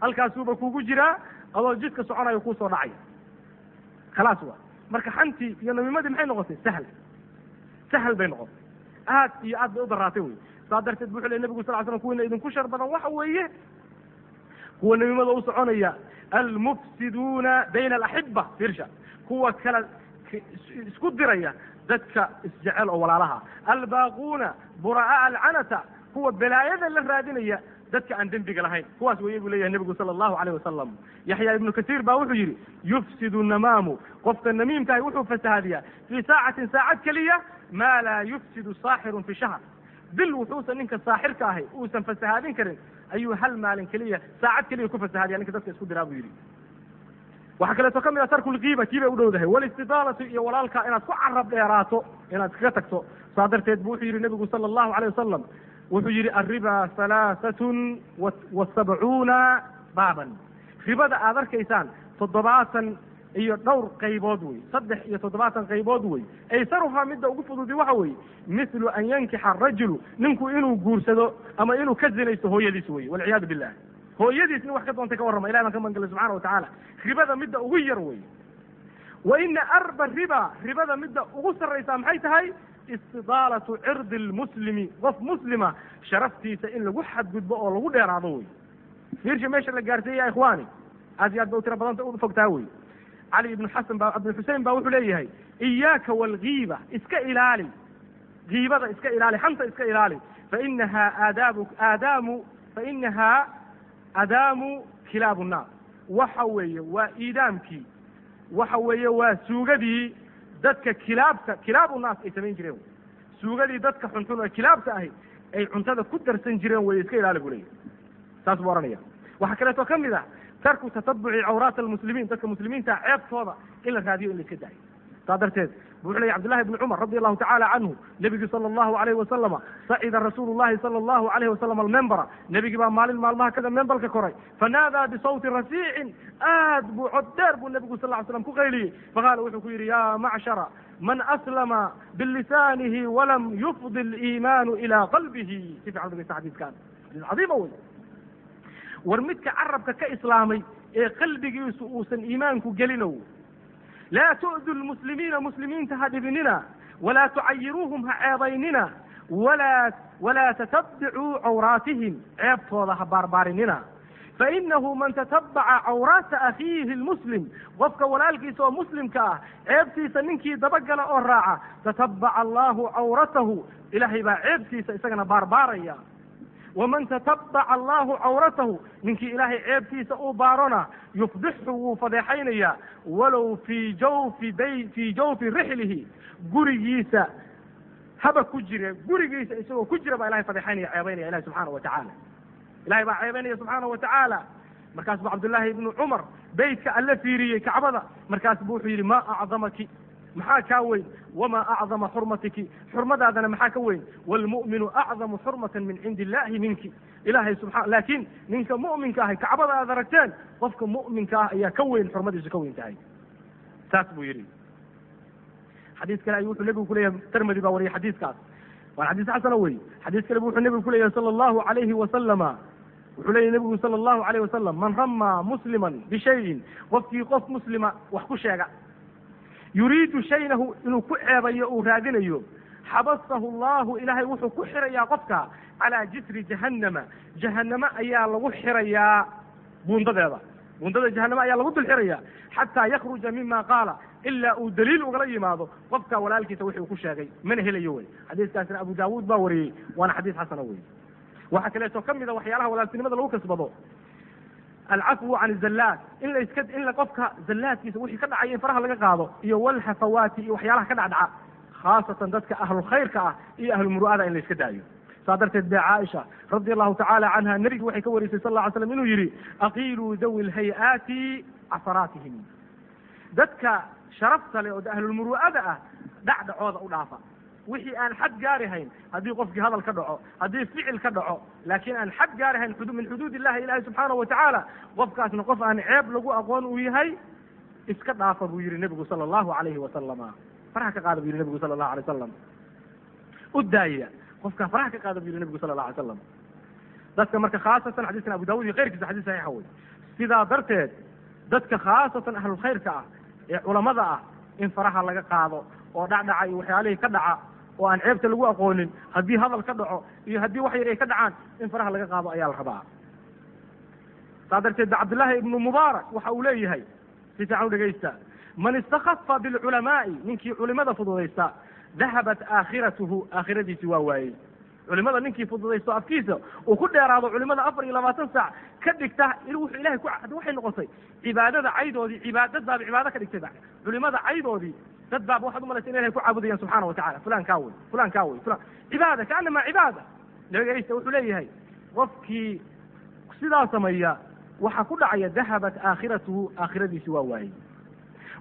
Halkaasuuba kugu jiraa adoo jidka soconayo kuusoo dhacaya. Khalaas wa marka xantii iyo namimadii maxay noqotay? Sahl sahal bay noqotay. Aad iyo aad bay u daraatay wey saa darteed bu wuxu ley nebigu sal slam kuwiina idinku shar badan waxa weeye. Kuwa namimada u soconaya almufsiduuna bayna alaxiba firsha kuwa kala isku diraya dadka isjecel oo walaalaha. Albaaquuna bura'aa alcanata kuwa balaayada la raadinaya dadka aan dembiga lahayn. Kuwaas weeye buu leeyahay nebigu sala allahu alayh wasalam yaxya ibnu kasiir baa wuxuu yidhi yufsidu namaamu. Qofka namiimkahay wuxuu fasahaadiyaa fii saacatin saacad keliya maa laa yufsidu saaxirun fi shahr bil wuxuusan ninka saaxirka ahay uusan fasahaadin karin ayuu hal maalin keliya saacad keliya ku fasahadiya ninka dadka isku diraa buu yidhi waxaa kaleeto ka mid a tarku lkiiba kii bay u dhowdahay walistidaalatu iyo walaalkaa inaad ku carab dheeraato inaad iskaga tagto saa darteed bu wuxuu yidhi nebigu sala allahu alayh wasalam wuxuu yidhi arriba halaahatun wa sabcuuna baaban ribada aad arkaysaan toddobaatan iyo dhowr qaybood wey. Saddex iyo toddobaatan qaybood wey. Aysaruhaa midda ugu fududi waxa weeye mithlu an yankixa arajulu ninku inuu guursado ama inuu ka zinaysto hooyadiis wey walciyaadu billah. Hooyadiis nin wax ka doontay ka warrama ilahi baan ka magangalay subxana wa tacaala ribada midda ugu yar wey. Wa ina arba riba ribada midda ugu sarraysaa maxay tahay? Istidaalatu cirdi lmuslimi qof muslima sharaftiisa in lagu xadgudbo oo lagu dheeraado wey. Fiirsha meesha la gaarsiiya ya ikhwaani aad iyo aad ba u tira badanta u fogtaa wey cali ibnu xasan ba ibnu xusein ba wuxuu leeyahay iyaaka walgiiba iska ilaali. Giibada iska ilaali xanta iska ilaali. Fainaha aadaabu aadaamu fainaha adaamu kilaabu nnaar waxa weeye waa iidaamkii. Waxa weeye waa suugadii dadka kilaabta kilaabu naas ay samayn jireen. Suugadii dadka xunxun ee kilaabta ahi ay cuntada ku darsan jireen weye iska ilaali buu leeyahy saas buu ohanaya waxaa kaleeto ka mid ah tarku tatabuci cawraat almuslimiin dadka muslimiinta ceebtooda in la raadiyo in la iska daayo. Saa darteed bu wuxu leya cbdullahi bni cumar radi allahu tacala canhu nebigi sala allahu alayhi wasalama sacida rasuulu llahi sala allahu alayhi wasalam almembara nebigii baa maalin maalmaha kada membalka koray fanaadaa bisawti rasiicin aad buu cod dheer buu nebigu sal ly slam ku qayliyey. Faqaala wuxuu ku yidhi ya macshara man aslama bilisaanihi walam yufdi liimaanu ila qalbihi. Si fiican dhegeysta xadiiskan xadiis cadiima wey war midka carabka ka islaamay ee qalbigiisu uusan iimaanku gelinow. Laa tu'du lmuslimiina muslimiinta ha dhibinina walaa tucayiruuhum ha ceebaynina walaa walaa tatabicuu cawraatihim ceebtooda ha baarbaarinina. Fainahu man tatabaca cawraata akhiihi lmuslim qofka walaalkiisa oo muslimka ah ceebtiisa ninkii dabagala oo raaca tatabaca allahu cawratahu ilaahay baa ceebtiisa isagana baarbaaraya waman tatabaca allahu cawratahu ninkii ilaahay ceebtiisa uu baarona yufdixu wuu fadeexaynayaa walow fii jawfi bay fii jawfi rixlihi gurigiisa haba ku jire gurigiisa isagoo ku jira baa ilahay fadeexaynaya ceebaynaya ilahi subxaana wa tacaala ilahay baa ceebaynaya subxaana wa tacaala markaas buu cabdullaahi ibnu cumar beytka alle fiiriyey kacbada markaas bu wuxuu yidhi ma acdamaki maxaa kaa weyn? Wamaa acdama xurmatiki xurmadaadana maxaa ka weyn? Waalmu'minu acdamu xurmatan min cindi illahi minki. Ilahay subaa laakiin ninka mu'minka ahay kacbada aad aragteen qofka mu'minka ah ayaa ka weyn xurmadiisu ka weyn tahay. Saas buu yidhi. Xadiis kale ayuu wuxuu nebigu kuleeyahay termadi baa wariyay xadiiskaas. Waana xadiis xasana wey xadiis kale bu wuxuu nebigu kuleeyahay sala allahu alayhi wasalama wuxuu leeyahy nebigu sala allahu alayh wasalam man ramaa musliman bishayin qofkii qof muslima wax ku sheega yuriidu shaynahu inuu ku ceebayo uu raadinayo. Xabasahu allahu ilaahay wuxuu ku xirayaa qofka calaa jisri jahannama. Jahannamo ayaa lagu xirayaa buundadeeda. Buundada jahannamo ayaa lagu dul xirayaa xataa yakruja mima qaala ilaa uu daliil ugala yimaado. Qofka walaalkiisa wixii uu ku sheegay mana helayo wey xadiiskaasna abu daawuud baa wariyey waana xadiis xasana wey waxaa kaleeto ka mid a waxyaalaha walaaltinimada lagu kasbado alcafwu can zallaat in la iska in qofka zallaadkiisa wixii ka dhacaya in faraha laga qaado iyo walhafawaati iyo waxyaalaha ka dhacdhaca khaasatan dadka ahlulkhayrka ah iyo ahlulmuru'ada in la iska daayo saa darteed bee caaisha radi allahu tacaala canha nebigu waxay ka warisay sal lla slam inuu yidhi aqiiluu dawi lhay-aati casaraatihim dadka sharafta leh oo ahlulmuru'ada ah dhacdhacooda u dhaafa wixii aan xad gaari hayn haddii qofkii hadal ka dhaco haddii ficil ka dhaco laakiin aan xad gaari hayn min xuduud illahi ilahi subxaana wa tacaala qofkaasna qof aan ceeb lagu aqoon uu yahay iska dhaafa buu yihi nebigu sala allahu alayhi wasalama faraha ka qaada bu yihi nebigu sala allahu alay wasalam u daaya qofkaa faraha ka qaada bu yihi nebigu sala allahu alay slam dadka marka khaasatan xadiiskan abu dawud iyo keyrkiisa xadiis saxiixa wey sidaa darteed dadka khaasatan ahlulkhayrka ah ee culamada ah in faraha laga qaado oo dhacdhaca iyo waxyaalihii ka dhaca oo aan ceebta lagu aqoonin haddii hadal ka dhaco iyo haddii wax yar ay ka dhacaan in faraha laga qaado ayaa la rabaa. Saa darteed cabdullaahi ibnu mubaarak waxa uu leeyahay si fiican u dhegaysta man istakafa bilculamaai ninkii culimada fududaysta dahabat aakhiratuhu aakhiradiisi waa waayey. Culimada ninkii fududaysto afkiisa uu ku dheeraado culimada afar iyo labaatan saac ka dhigta wuxuu ilahay ku waxay noqotay cibaadada caydoodii cibaadad baaba cibaado ka dhigtayba culimada caydoodii dad baaba waxaad umalaysa in ilahay ku caabudayaan subxana wa tacala fulan kaa wey fulan kaa wey fulan cibaada kaanamaa cibaada. Nabigaysta wuxuu leeyahay qofkii sidaa sameeya waxaa ku dhacaya dahabat aakhiratuhu aakhiradiisi waa waayey.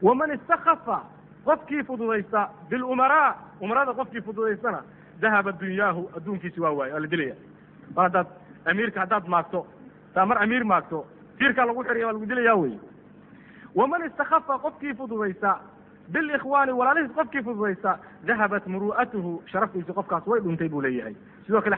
Waman istakafa qofkii fududaysta bilumaraa umarada qofkii fududaystana dahaba dunyaahu adduunkiisi waa waayey. Waa la dilaya mar haddaad amiirka haddaad maagto taa mar amiir maagto tiirkaa lagu xiraya waa lagu dilaya wey waman istakafa qofkii fududaysta bilikhwaani walaalihiis qofkii fududaysta dahabat muru'atuhu sharaftiisi qofkaas way dhuntay buu leeyahay sidoo kale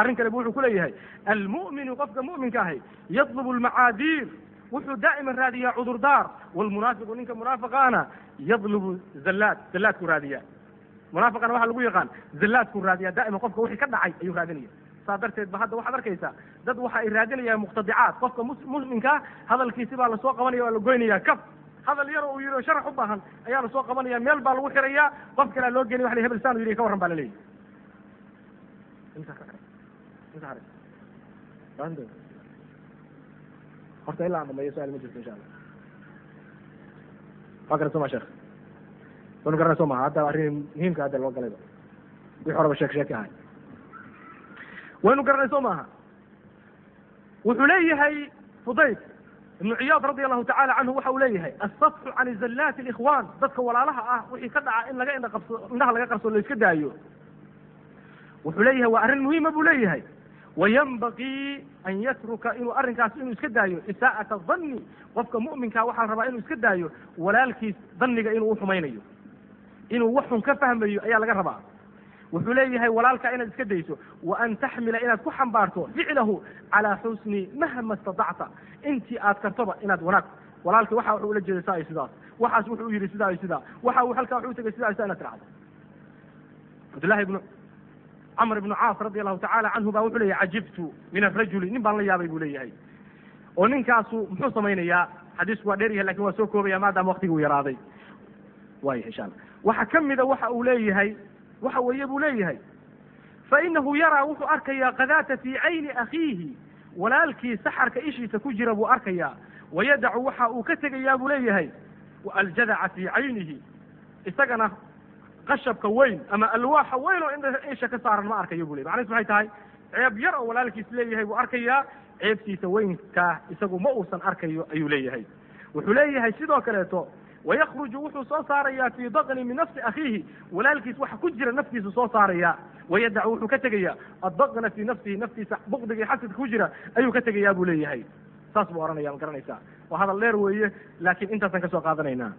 arrin kale bu wuxuu ku leeyahay almu'minu qofka mu'minka ahay yatlubu almacaadiir wuxuu daa'iman raadiyaa cudurdaar waalmunaafiqu ninka munaafiqaana yadlubu zallaad zallaadku raadiyaa munaafiqana waxaa lagu yaqaan zallaadku raadiyaa daa'iman qofka wixii ka dhacay ayuu raadinaya saa darteed ba hadda waxaad arkaysaa dad waxa ay raadinayaan muqtadicaat qofka mu'minkaa hadalkiisi baa la soo qabanaya waa la goynaya kaf hadal yar uu yidhi oo sharax u baahan ayaa la soo qabanaya. Meel baa lagu xirayaa. Qof kalea loo geniy wa la hebel saan u ka warran baa la leeyahy horta ilaa dhameeyo su'aal ma jirto insha allah waa garan soo maa sheekh? Waynu garanay soo maha hadda arrin muhiimka hadda loo galayba wixii horeba sheek sheeki ahay. Waynu garanay soo maaha wuxuu leeyahay fudayl ibnu ciyaad radi allahu tacala canhu waxa uu leeyahay asafxu can zallaati alikhwan. Dadka walaalaha ah wixii ka dhaca in laga indha qabso indhaha laga qabso la iska daayo. Wuxuu leeyahay waa arrin muhiima buu leeyahay. Wayanbagii an yatruka inuu arrinkaas inuu iska daayo. Isaa'ata danni qofka mu'minkaa waxaa la rabaa inuu iska daayo. Walaalkiis danniga inuu uxumaynayo inuu wax xun ka fahmayo ayaa laga rabaa wuxuu leeyahay walaalkaa inaad iska dayso wa an taxmila inaad ku xambaarto ficlahu calaa xusni mahma istadacta. Intii aad kartoba inaad wanaag. Walaalkii waxa wuxuu ula jeeday saa iyo sidaas. Waxaas wuxuu yidhi sidaa iyo sidaa waxa uu halkaa wuxuu tegay sidaa iyo sidaa inaad tirahdo cabdullahi ibnu camr ibnu caas radi allahu tacala canhu baa wuxuu leeyahay cajibtu min arajuli nin baan la yaabay buu leeyahay. Oo ninkaasu muxuu samaynayaa xadiisku waa dheer yahay laakiin waa soo koobaya maadaama waktigii uu yaraaday waaya insha waxaa ka mida waxa uu leeyahay waxa weeye buu leeyahay. Fainahu yaraa wuxuu arkayaa kadaata fii cayni akhiihi walaalkii saxarka ishiisa ku jira buu arkayaa. Wayadacu waxa uu ka tegayaa buu leeyahay. Aljadaca fii caynihi isagana qashabka weyn ama alwaaxa weyn oo isha ka saaran ma arkayo bu ley macniis maxay tahay? Ceeb yar oo walaalkiis leeyahay buu arkayaa. Ceebtiisa weynkaa isagu ma uusan arkayo ayuu leeyahay. Wuxuu leeyahay sidoo kaleeto wayakruju wuxuu soo saarayaa fii daqni min nafsi akhiihi walaalkiis waxa ku jira naftiisu soo saaraya wayadacu wuxuu ka tegaya addaqna fii nafsihi naftiisa bukdiga xasidka ku jira ayuu ka tegayaa buu leeyahay saas buu ohanaya ma garanaysaa waa hadal dheer weeye laakiin intaasaan ka soo qaadanaynaa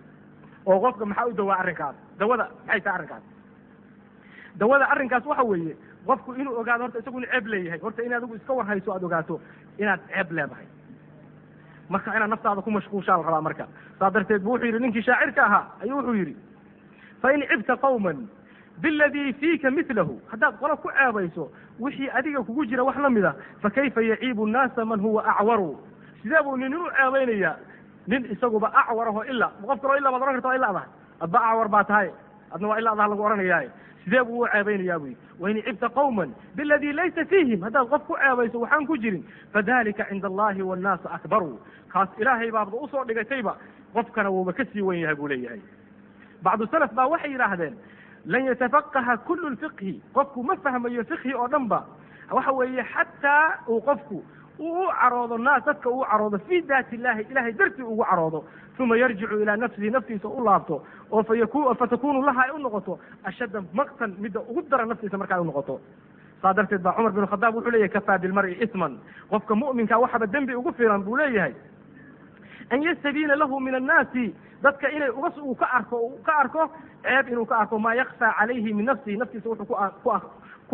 oo qofka maxaa u dawaa arrinkaas dawada maxay tahay arrinkaas dawada arrinkaas waxa weeye qofku inuu ogaado horta isagu inu ceeb leeyahay horta in adigu iska warhayso aad ogaato inaad ceeb leedahay marka inaad naftaada ku mashquulshaa la rabaa marka. Saa darteed bu wuxuu yidhi ninkii shaacirka ahaa ayuu wuxuu yidhi fain cibta qawman biladii fiika milahu haddaad qolo ku ceebayso wixii adiga kugu jira wax la mida fakayfa yaciibu nnaasa man huwa acwaru? Sidee buu nin inu ceebaynayaa nin isaguba acwar aho ila qof kaloo ila baad ohan karta waa ila adahay adba acwar baa tahay. Adna waa ila adaha lagu ohanayaaye sidee buu u ceebaynayaa bu yidhi? Wain cibta qawman biladii laysa fiihim. Haddaad qof ku ceebayso waxaan ku jirin fadalika cinda allahi wannaasu akbaru. Kaas ilaahay baabda u soo dhigatayba qofkana wuuba ka sii wen yahay buu leeyahay. Bacdu salaf baa waxay yidhaahdeen lan yatafaqaha kulu lfiqhi. Qofku ma fahmayo fiqhi oo dhan ba waxa weeye xataa uu qofku uu u caroodo naas dadka uu caroodo fii daati illahi ilahay dartii ugu caroodo uma yarjicu ilaa nafsihi naftiisa u laabto oo fatakunu laha ay u noqoto ashadda maqtan midda ugu daran naftiisa marka ay u noqoto. Saa darteed baa cumar bin khadaab wuxuu leeyahay kafaa bilmari isman. Qofka mu'minka waxaba dembi ugu filan buu leeyahay. An yastabiina lahu min annaasi. Dadka inay uga ka arko ka arko ceeb inuu ka arko maa yakfaa calayhi min nafsihi. Naftiisa wuxuu ku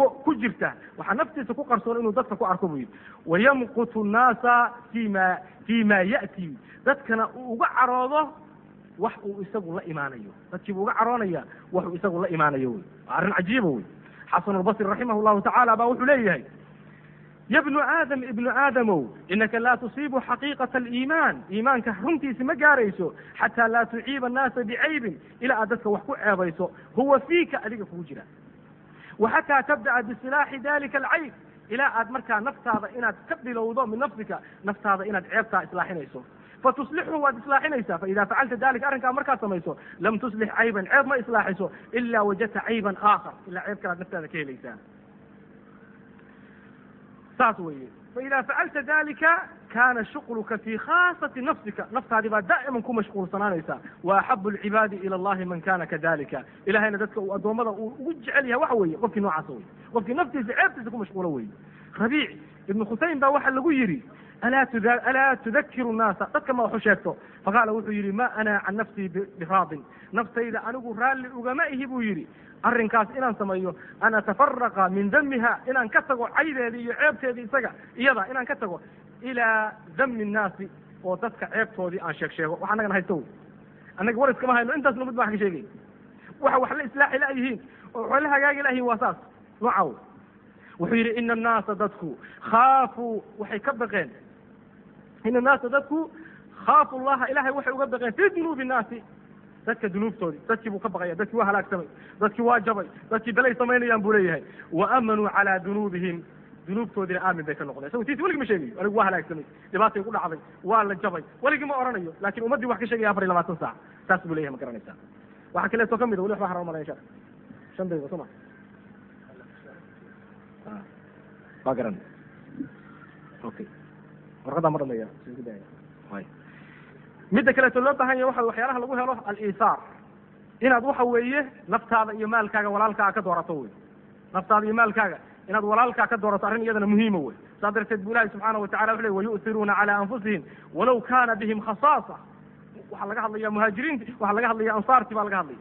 ku jirta. Waxaa naftiisa ku qarsoon inuu dadka ku arko buu yidhi. Wayamqutu nnaasa fi ma fi ma ya'ti. Dadkana uu uga caroodo wax uu isagu la imaanayo. Dadkiibuu uga caroonaya wax uu isagu la imaanayo. Wey waa arrin cajiiba wey xasan albasri raximah llahu tacaala baa wuxuu leeyahay ya bnu aadam ibnu aadamow inaka laa tusiibu xaqiiqata aliimaan. Iimaanka runtiisi ma gaarayso xataa laa tuciiba annaasa bicaybin ilaa aad dadka wax ku ceebayso. Huwa fiika adiga kugu jira wa xataa tabda'a bisilaaxi dalika alcayb ilaa aad markaa naftaada inaad ka bilowdo min nafsika naftaada inaad ceebtaa islaaxinayso fatuslixhu waad islaaxinaysaa faida facalta dalika arrinkaa markaad samayso lam tuslix cayban ceeb ma islaaxiso ilaa wajadta cayban aakhar. Ilaa ceeb kalaad naftaada ka helaysaa saas weeye. Faida facalta dalika kana shuqluka fi khaasati nafsika naftaadi baa daa'iman ku mashquulsanaanaysa wa axabu alcibaadi ila allahi man kana kadalika ilahayna dadka uu addoommada uu ugu jecel yahay waxa weeye qofkii noocaasa wey qofkii naftiisa ceebtiisa ku mashquulo weye rabiic ibnu khusayn baa waxaa lagu yidhi alaa tudakiru nnaasa dadka ma waxu sheegto faqaala wuxuu yidhi ma ana can nafsii biraadin naftayda anigu raalli ugama ihi buu yidhi arrinkaas inaan sameeyo an atafaraqa min damiha inaan ka tago caydeedii iyo ceebteedii isaga iyada inaan ka tago ilaa dami nnaasi oo dadka ceebtoodii aan sheeg sheego wax annagan haysto annaga war iskama hayno intaas numid baan ka sheegay waxa wax la islaaxi la yihiin oo waxay la hagaagi la yihiin waa saas nooca wey wuxuu yidhi ina annaasa dadku khaafuu waxay ka baqeen ina annaasa dadku khaafu llaha ilahay waxay uga baqeen fi dunuubi nnaasi dadka dunuubtoodii dadkii buu ka baqaya dadkii waa halaagsamay dadkii waa jabay dadkii belay samaynayaan buu leeyahay wa aamanuu calaa dunuubihim dunuubtoodiina aamin bay ka noqdeen isago tiisi weligii ma sheegayo anigu waa halaagsamay dhibaatay ku dhacday. Waa la jabay. Weligii ma oranayo. Laakin ummaddii wax ka sheegaya afar iyo labaatan saac. Saas buu leeyahay ma garanaysaa waxaa kaleeto ka mid a weli waxba haran malaya insha shan daqiiqo soma waa garan. Okay warqadaa ma dhameeya. Midda kaleeto loo baahan yahay waxa waxyaalaha lagu helo aliisaar. Inaad waxa weeye naftaada iyo maalkaaga walaalkaa ka doorato wey naftaada iyo maalkaaga inaad walaalkaa ka doorato arrin iyadana muhiima wey saa darteed bu ilahi subxaana watacala wuxu ley wayu'tiruuna cala anfusihim walaw kana bihim khasaasa. Waxaa laga hadlaya muhaajiriinti waxaa laga hadlaya ansaarti baa laga hadlaya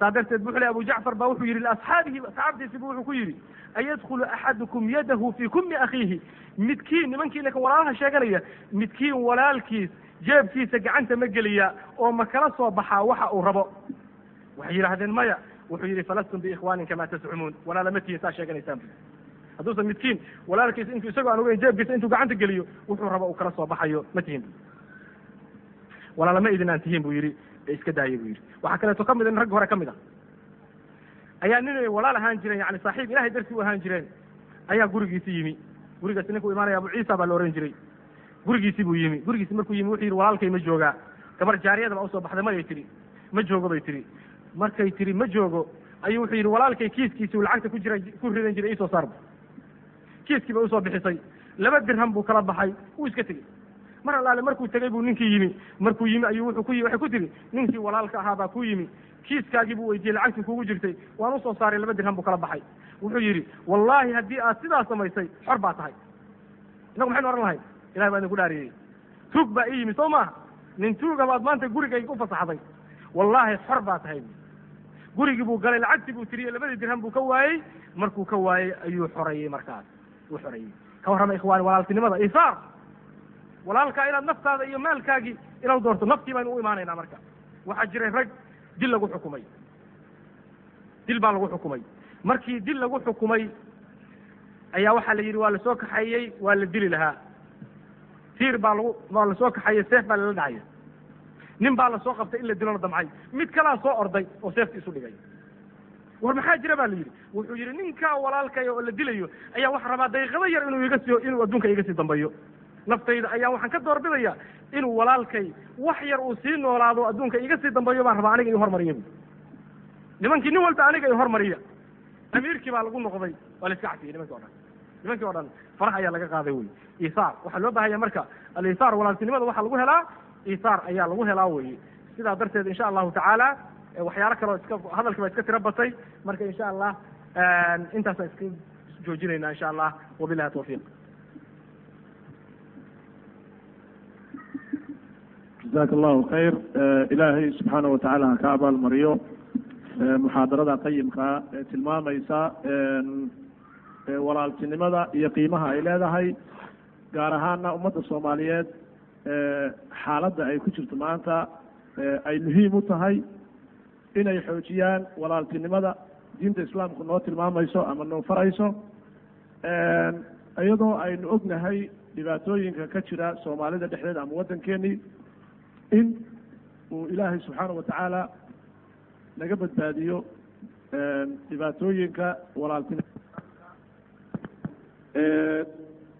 saa darteed bu xu ley abu jacfar ba wuxuu yidhi liasxaabihi asxaabtiisi bu wuxuu ku yidhi ayadkulu axadukum yadahu fi kumi akhiihi. Midkiin nimankiina kan walaalaha sheeganaya midkiin walaalkiis jeebkiisa gacanta ma geliya oo ma kala soo baxaa waxa uu rabo. Waxay yidhaahdeen maya wuxuu yidhi falastum biikhwaanin kama tascumuun walaalama tihin saa sheeganaysaan. Hadduusan midkiin walaalkiisa intuu isagoo aan ogeyn jeebkiisa intuu gacanta geliyo wuxuu rabo uu kala soo baxayo. Ma tihin walaalama idin aan tihiin buu yidhi. Ee iska daaya buu yidhi. Waxaa kaleeto ka mid in raggi hore ka mid a ayaa ninay walaal ahaan jireen yani saaxiib ilahay dartii u ahaan jireen ayaa gurigiisi yimi. Gurigaasi ninkuu imaanaya abu ciisa baa la ohan jiray. Gurigiisii buu yimi. Gurigiisi markuu yimi wuxuu yidhi walaalkay ma joogaa. Gabar jaariyada baa u soo baxday mayay tihi ma joogo bay tihi markay tihi ma joogo ayuu wuxuu yidhi walaalkay kiiskiisi uu lacagta ku jira ku ridan jiray iisoo saarba kiiskii bay u soo bixisay. Laba dirham buu kala baxay wuu iska tegey. Mar allaale markuu tegey buu ninkii yimi markuu yimi ayuu wuxuu ku yimi waxay ku tihi ninkii walaalka ahaa baa ku yimi kiiskaagii buu weydiiyey lacagtii kugu jirtay waan u soo saaray. Laba dirham buu kala baxay. Wuxuu yidhi wallaahi haddii aad sidaas samaysay xor baa tahay. Innagu maxaynu ohan lahay ilahay baa idinku dhaariyey. Tuug baa ii yimi soo maaha nin tuuga baad maanta gurigayga u fasaxday. Wallaahi xor baa tahay gurigii buu galay lacagtii buu tiriyey labadii dirham buu ka waayey. Markuu ka waayey ayuu xoreeyey markaas. Uu xoreeyey. Ka warrama ikhwaani walaaltinimada isaar walaalkaa inaad naftaada iyo maalkaagii inaad doorto naftii baynu u imaanaynaa marka. Waxaa jiray rag dil lagu xukumay. Dil baa lagu xukumay. Markii dil lagu xukumay ayaa waxaa la yidhi waa la soo kaxeeyey waa la dili lahaa. Tiir baa lagu waa la soo kaxeeyey seef baa lala dhacaya nin baa la soo qabtay in la dilona damcay. Mid kalaa soo orday oo seefti isu dhigay. War maxaa jira ba la yidhi? Wuxuu yidhi ninkaa walaalkaya oo la dilayo ayaa waxa rabaa daqiiqado yar inuu iga sii inuu adduunka iga sii dambeeyo. Naftayda ayaa waxaan ka doorbidaya inuu walaalkay wax yar uu sii noolaado adduunka iga sii dambeeyo baan rabaa aniga i hormariya bu nimankii nin walba aniga i hormariya. Amiirkii baa lagu noqday. Waa la iska cafiyey nimankii o dhan. Nimankii o dhan farax ayaa laga qaaday wey isaar waxaa loo bahaya marka alisaar walaaltinimada waxaa lagu helaa isaar ayaa lagu helaa weye sidaa darteed insha allahu tacaala waxyaalo kaleo iska hadalkii baa iska tiro batay. Marka insha allah intaasaan iska joojinayna insha allah. Wabilahi tawfiiq. Jazaaka allahu khayr ilaahay subxaana watacaala ha ka abaal mariyo muxaadarada qayimkaa ee tilmaamaysa walaaltinimada iyo qiimaha ay leedahay gaar ahaana ummadda soomaaliyeed xaaladda ay ku jirto maanta ay muhiim u tahay inay xoojiyaan walaaltinimada diinta islaamku noo tilmaamayso ama noo farayso. Iyadoo aynu ognahay dhibaatooyinka ka jira soomaalida dhexdeeda ama waddankeenii in uu ilaahay subxaana watacaala naga badbaadiyo dhibaatooyinka walaaltinima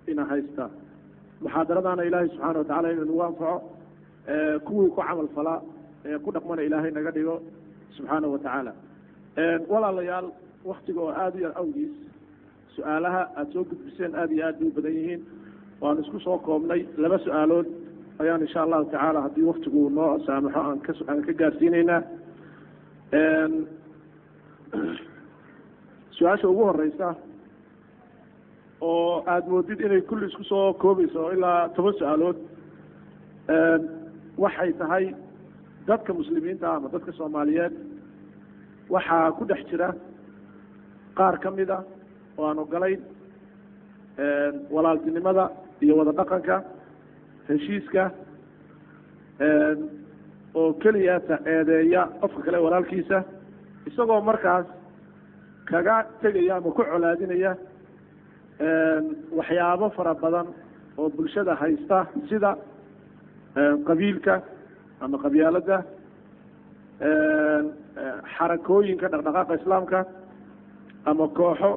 ina haysta muxaadaradaana ilaahay subxaana watacala inuu nagu anfaco kuwii ku camal falaa ee ku dhaqmana ilaahay naga dhigo subxaana wa tacaala walaalayaal waktiga oo aada u yar awgiis su'aalaha aada soo gudbiseen aada iyo aad bay u badan yihiin. Waan isku soo koobnay laba su'aalood ayaan insha allahu tacaala haddii waktigu noo saamaxo aan ka aan ka gaarsiineynaa su'aasha ugu horeysa oo aada moodid inay kulli isku soo koobayso ilaa toban su'aalood waxay tahay dadka muslimiinta ama dadka soomaaliyeed. Waxaa ku dhex jira qaar ka mid a oo aan ogolayn walaaltinimada iyo wada dhaqanka heshiiska oo keliya ta eedeeya qofka kale walaalkiisa isagoo markaas kaga tegaya ama ku colaadinaya waxyaabo fara badan oo bulshada haysta sida qabiilka ama qabyaaladda xarakooyinka dhaqdhaqaaqa islaamka ama kooxo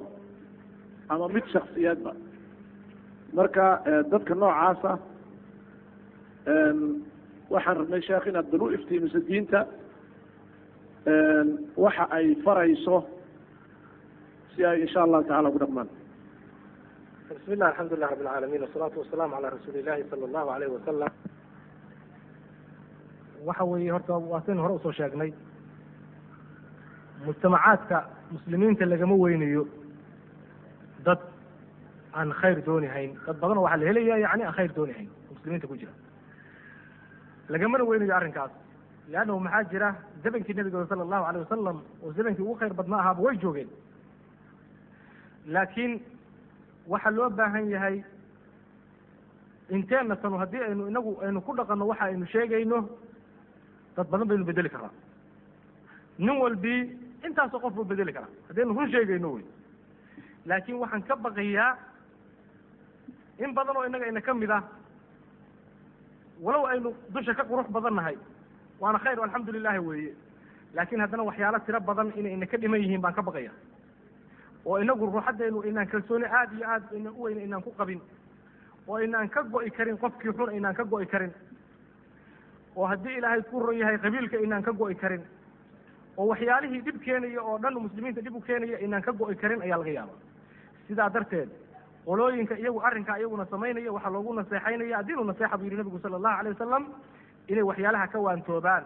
ama mid shaksiyeedba marka dadka noocaasa waxaan rabnay sheekh inaad bal u iftiimiso diinta waxa ay farayso si ay insha allahu tacala ugu dhaqmaan bismi llah alxamdu lilah rabi alcaalamiin wasalaatu wasalaamu calaa rasuuli illahi sala allahu alayh wasalam waxa weeye horta waa sin hore u soo sheegnay. Mujtamacaadka muslimiinta lagama weynayo dad aan khayr doonihayn dad badan oo waxaa la helaya yani aan khayr doonihayn muslimiinta ku jira. Lagamana weynayo arrinkaas leannahu maxaa jira zamankii nabiga sala allahu alayh wasalam oo zamankii ugu khayr badnaa ahaaba way joogeen. Laakiin waxaa loo baahan yahay inteena sano haddii aynu inagu aynu ku dhaqanno waxa aynu sheegayno dad badan baynu bedeli karaa nin walbii intaasoo qof buu bedeli karaa. Haddaynu run sheegayno wey. Laakiin waxaan ka baqayaa in badan oo innaga ina ka mid ah walow aynu dusha ka qurux badan nahay waana khayr alxamdu lilahi weeye. Laakiin haddana waxyaalo tiro badan inay ina ka dhiman yihiin baan ka baqaya oo inagu ruuxaddaynu inaan kalsooni aada iyo aad ina u weyna inaan ku qabin oo inaan ka go'i karin qofkii xun inaan ka go'i karin oo haddii ilaahay ku ron yahay qabiilka inaan ka go'i karin oo waxyaalihii dhib keenaya oo dhan muslimiinta dhib u keenaya inaan ka go'i karin ayaa laga yaaba sidaa darteed qolooyinka iyagu arrinkaa iyaguna samaynaya waxaa loogu naseexaynaya addiinu naseexa buu yihi nabigu sala allahu alayh wasalam inay waxyaalaha ka waantoobaan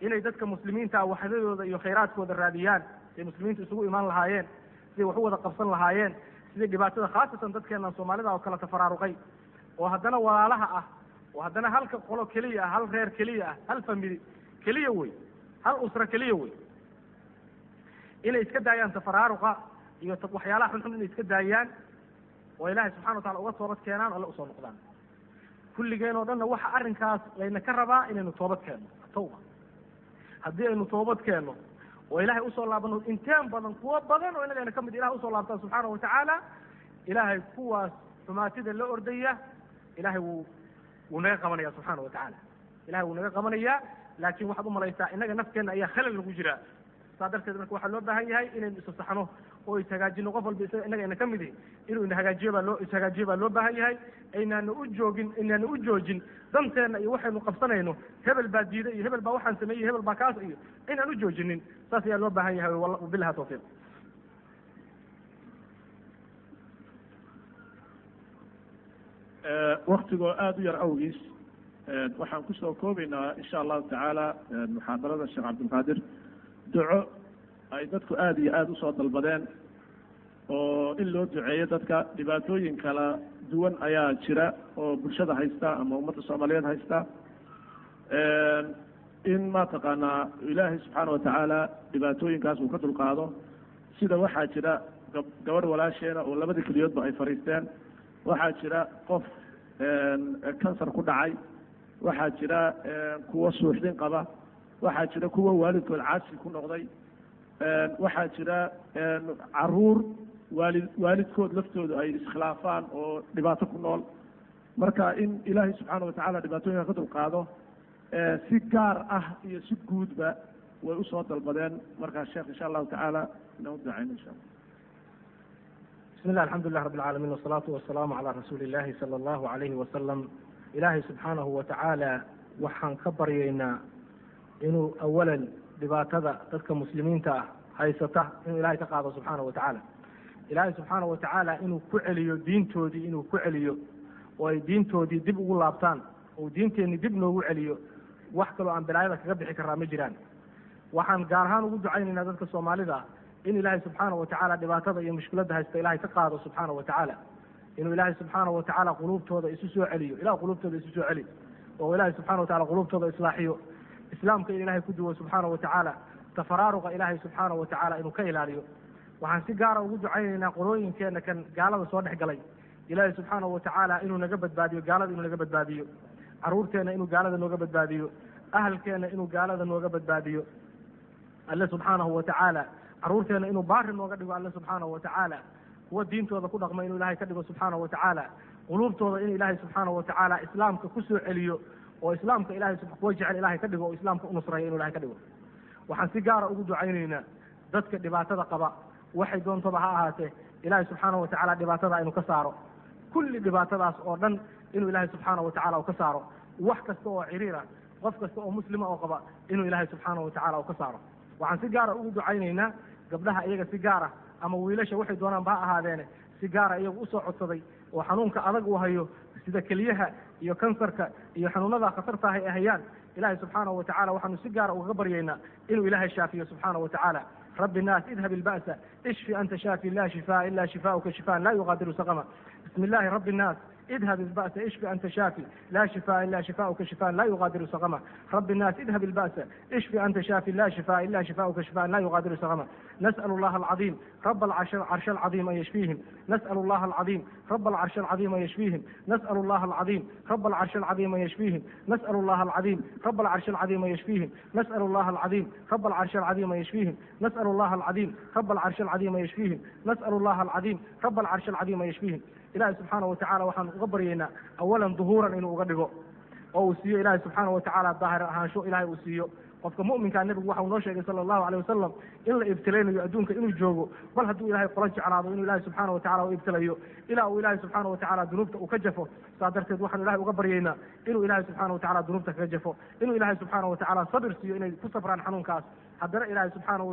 inay dadka muslimiinta waxdadooda iyo khayraadkooda raadiyaan siday muslimiintu isugu imaan lahaayeen siday wax u wada qabsan lahaayeen siday dhibaatada khaasatan dadkeenan soomaalida oo kale tafaraaruqay oo haddana walaalaha ah oo haddana halka qolo keliya ah hal reer keliya ah hal famili keliya wey hal usra keliya wey. Inay iska daayaan tafaraaruqa iyo waxyaalaha xunxun inay iska daayaan oo ilaahay subxana wa tacala uga toobad keenaan alle u soo noqdaan. Kulligeen oo dhanna waxa arrinkaas layna ka rabaa inaynu toobad keenno tawba. Haddii aynu toobad keenno oo ilaahay u soo laabano inteen badan kuwo badan oo inagayna ka mid ilahay u soo laabtaan subxaana wa tacaala ilaahay kuwaas xumaatida la ordaya ilahay wuu wuu naga qabanaya subxaana wa tacaala. Ilahay wuu naga qabanayaa laakin waxaad umalaysaa innaga nafteenna ayaa khalal lagu jiraa. Saa darteed marka waxaa loo baahan yahay inaynu ishagaajino oo ishagaajino qof walba isaga innaga ayna ka mid ihi inuu inahagaajiyo baa loo ishagaajiyo baa loo baahan yahay aynaana u joogin aynaana u joojin danteenna iyo waxaynu qabsanayno hebel baa diiday iyo hebel baa waxaan sameeyey hebel baa kaas iyo inaan u joojinin saas ayaa loo baahan yahay wabilaha tawfiiq. Waktigoo aada u yar awgiis. Waxaan ku soo koobaynaa insha allahu tacaala muxaadarada sheekh cabdilqaadir duco ay dadku aada iyo aada u soo dalbadeen oo in loo duceeyo dadka dhibaatooyin kala duwan ayaa jira oo bulshada haysta ama ummadda soomaaliyeed haysta. In mataqaanaa ilaahay subxaana watacaala dhibaatooyinkaas uu ka dulqaado. Sida waxaa jira gabadh walaasheena oo labadii keliyoodba ay fariisteen waxaa jira qof kansar ku dhacay. Waxaa jira kuwo suuxdin qaba. Waxaa jira kuwo waalidkood caasi ku noqday waxaa jira carruur waalid waalidkood laftoodu ay iskhilaafaan oo dhibaato ku nool. Marka in ilaahay subxaana watacaala dhibaatooyinka ka dulqaado si gaar ah iyo si guudba way u soo dalbadeen. Markaa sheekh insha allahu tacaala inaan u ducayno insha allah bismi llah alxamdu lilah rabi alcaalamiin wasalaatu wasalaamu calaa rasuuli illahi sala allahu alayhi wasalam ilaahay subxaanahu wa tacaala waxaan ka baryaynaa inuu awalan dhibaatada dadka muslimiinta ah haysata inuu ilahay ka qaado subxaana wa tacaala. Ilaahay subxaana wa tacaala inuu ku celiyo diintoodii inuu ku celiyo oo ay diintoodii dib ugu laabtaan oo diinteenni dib noogu celiyo wax kaloo aan balaayada kaga bixi karaa ma jiraan. Waxaan gaar ahaan ugu ducaynaynaa dadka soomaalida in ilaahay subxaana wa tacaala dhibaatada iyo mushkiladda haysta ilahay ka qaado subxaana wa tacaala. Inuu ilaahay subxaana wa tacaala quluubtooda isu soo celiyo. Ilah quluubtooda isu soo celi oo ilaahay subxana wa tacala quluubtooda islaaxiyo islaamka in ilaahay ku duwo subxaana wa tacaala tafaraaruqa ilaahay subxaana wa tacaala inuu ka ilaaliyo. Waxaan si gaara ugu ducaynaynaa qolooyinkeena kan gaalada soo dhex galay. Ilaahay subxaana wa tacaala inuu naga badbaadiyo gaalada inuu naga badbaadiyo. Caruurteenna inuu gaalada nooga badbaadiyo. Ahalkeenna inuu gaalada nooga badbaadiyo. Alle subxaanahu wa tacaala. Caruurteenna inuu baari nooga dhigo alle subxaanahu wa tacaala. Kuwa diintooda ku dhaqma inuu ilahay ka dhigo subxaanahu wa tacaala. Quluubtooda in ilaahay subxaanahu wa tacaala islaamka ku soo celiyo oo islaamka ilahay kuwa jecel ilahay ka dhigo oo islaamka unusreeyo inu ilahay ka dhigo. Waxaan si gaara ugu ducaynaynaa dadka dhibaatada qaba. Waxay doontaba ha ahaatee ilaahay subxaana wa tacaala dhibaatada inuu ka saaro. Kulli dhibaatadaas oo dhan inuu ilaahay subxaana wa tacala u ka saaro. Wax kasta oo ciriira qof kasta oo muslima oo qaba inuu ilaahay subxaana wa tacala u ka saaro. Waxaan si gaara ugu ducaynaynaa gabdhaha iyaga si gaara ama wiilasha waxay doonaanba ha ahaadeene si gaara iyagu u soo codsaday oo xanuunka adag uu hayo sida keliyaha iyo kansarka iyo xanuunada khatarta ah ay hayaan. Ilaahay subxaanahu watacala waxaanu si gaara ah ugaga baryaynaa inuu ilaahay shaafiyo subxaanahu watacaala rabi nas idhab ilba'sa ishfi anta shaafi la shifaa ila shifauka shifaan laa yuqaadiru saqama. Bismi illaahi rabbi nnaas اذهب البأس اشف أنت شافي لا شفاء إلا شفاؤك شفاء لا يغادر سقما رب الناس اذهب البأس اشف أنت شافي لا شفاء إلا شفاؤك شفاء لا يغادر سقما نسأل الله العظيم رب العرش العرش العظيم أن يشفيهم نسأل الله العظيم رب العرش العظيم أن يشفيهم نسأل الله العظيم رب العرش العظيم أن يشفيهم نسأل الله العظيم رب العرش العظيم أن يشفيهم نسأل الله العظيم رب العرش العظيم أن يشفيهم نسأل الله العظيم رب العرش العظيم أن يشفيهم نسأل الله العظيم رب العرش العظيم أن يشفيهم ilaahay subxaana wa tacala waxaan uga baryaynaa awalan duhuuran inuu uga dhigo. Oo uu siiyo ilaahay subxaana wa tacaala daahir ahaansho ilahay uu siiyo. Qofka mu'minkaa nebigu waxa uu noo sheegay sala allahu alay wasalam in la ibtilaynayo adduunka inuu joogo bal hadduu ilahay qola jeclaado inuu ilahay subxaana wa tacala u ibtilayo ilaa uu ilahay subxaana wa tacala dunuubta uu ka jafo saa darteed waxaanu ilahay uga baryaynaa inuu ilahay subxaana wa tacala dunuubta kaga jafo inuu ilahay subxaana wa tacala sabir siiyo inay ku sabraan xanuunkaas. Haddana ilahay subxaana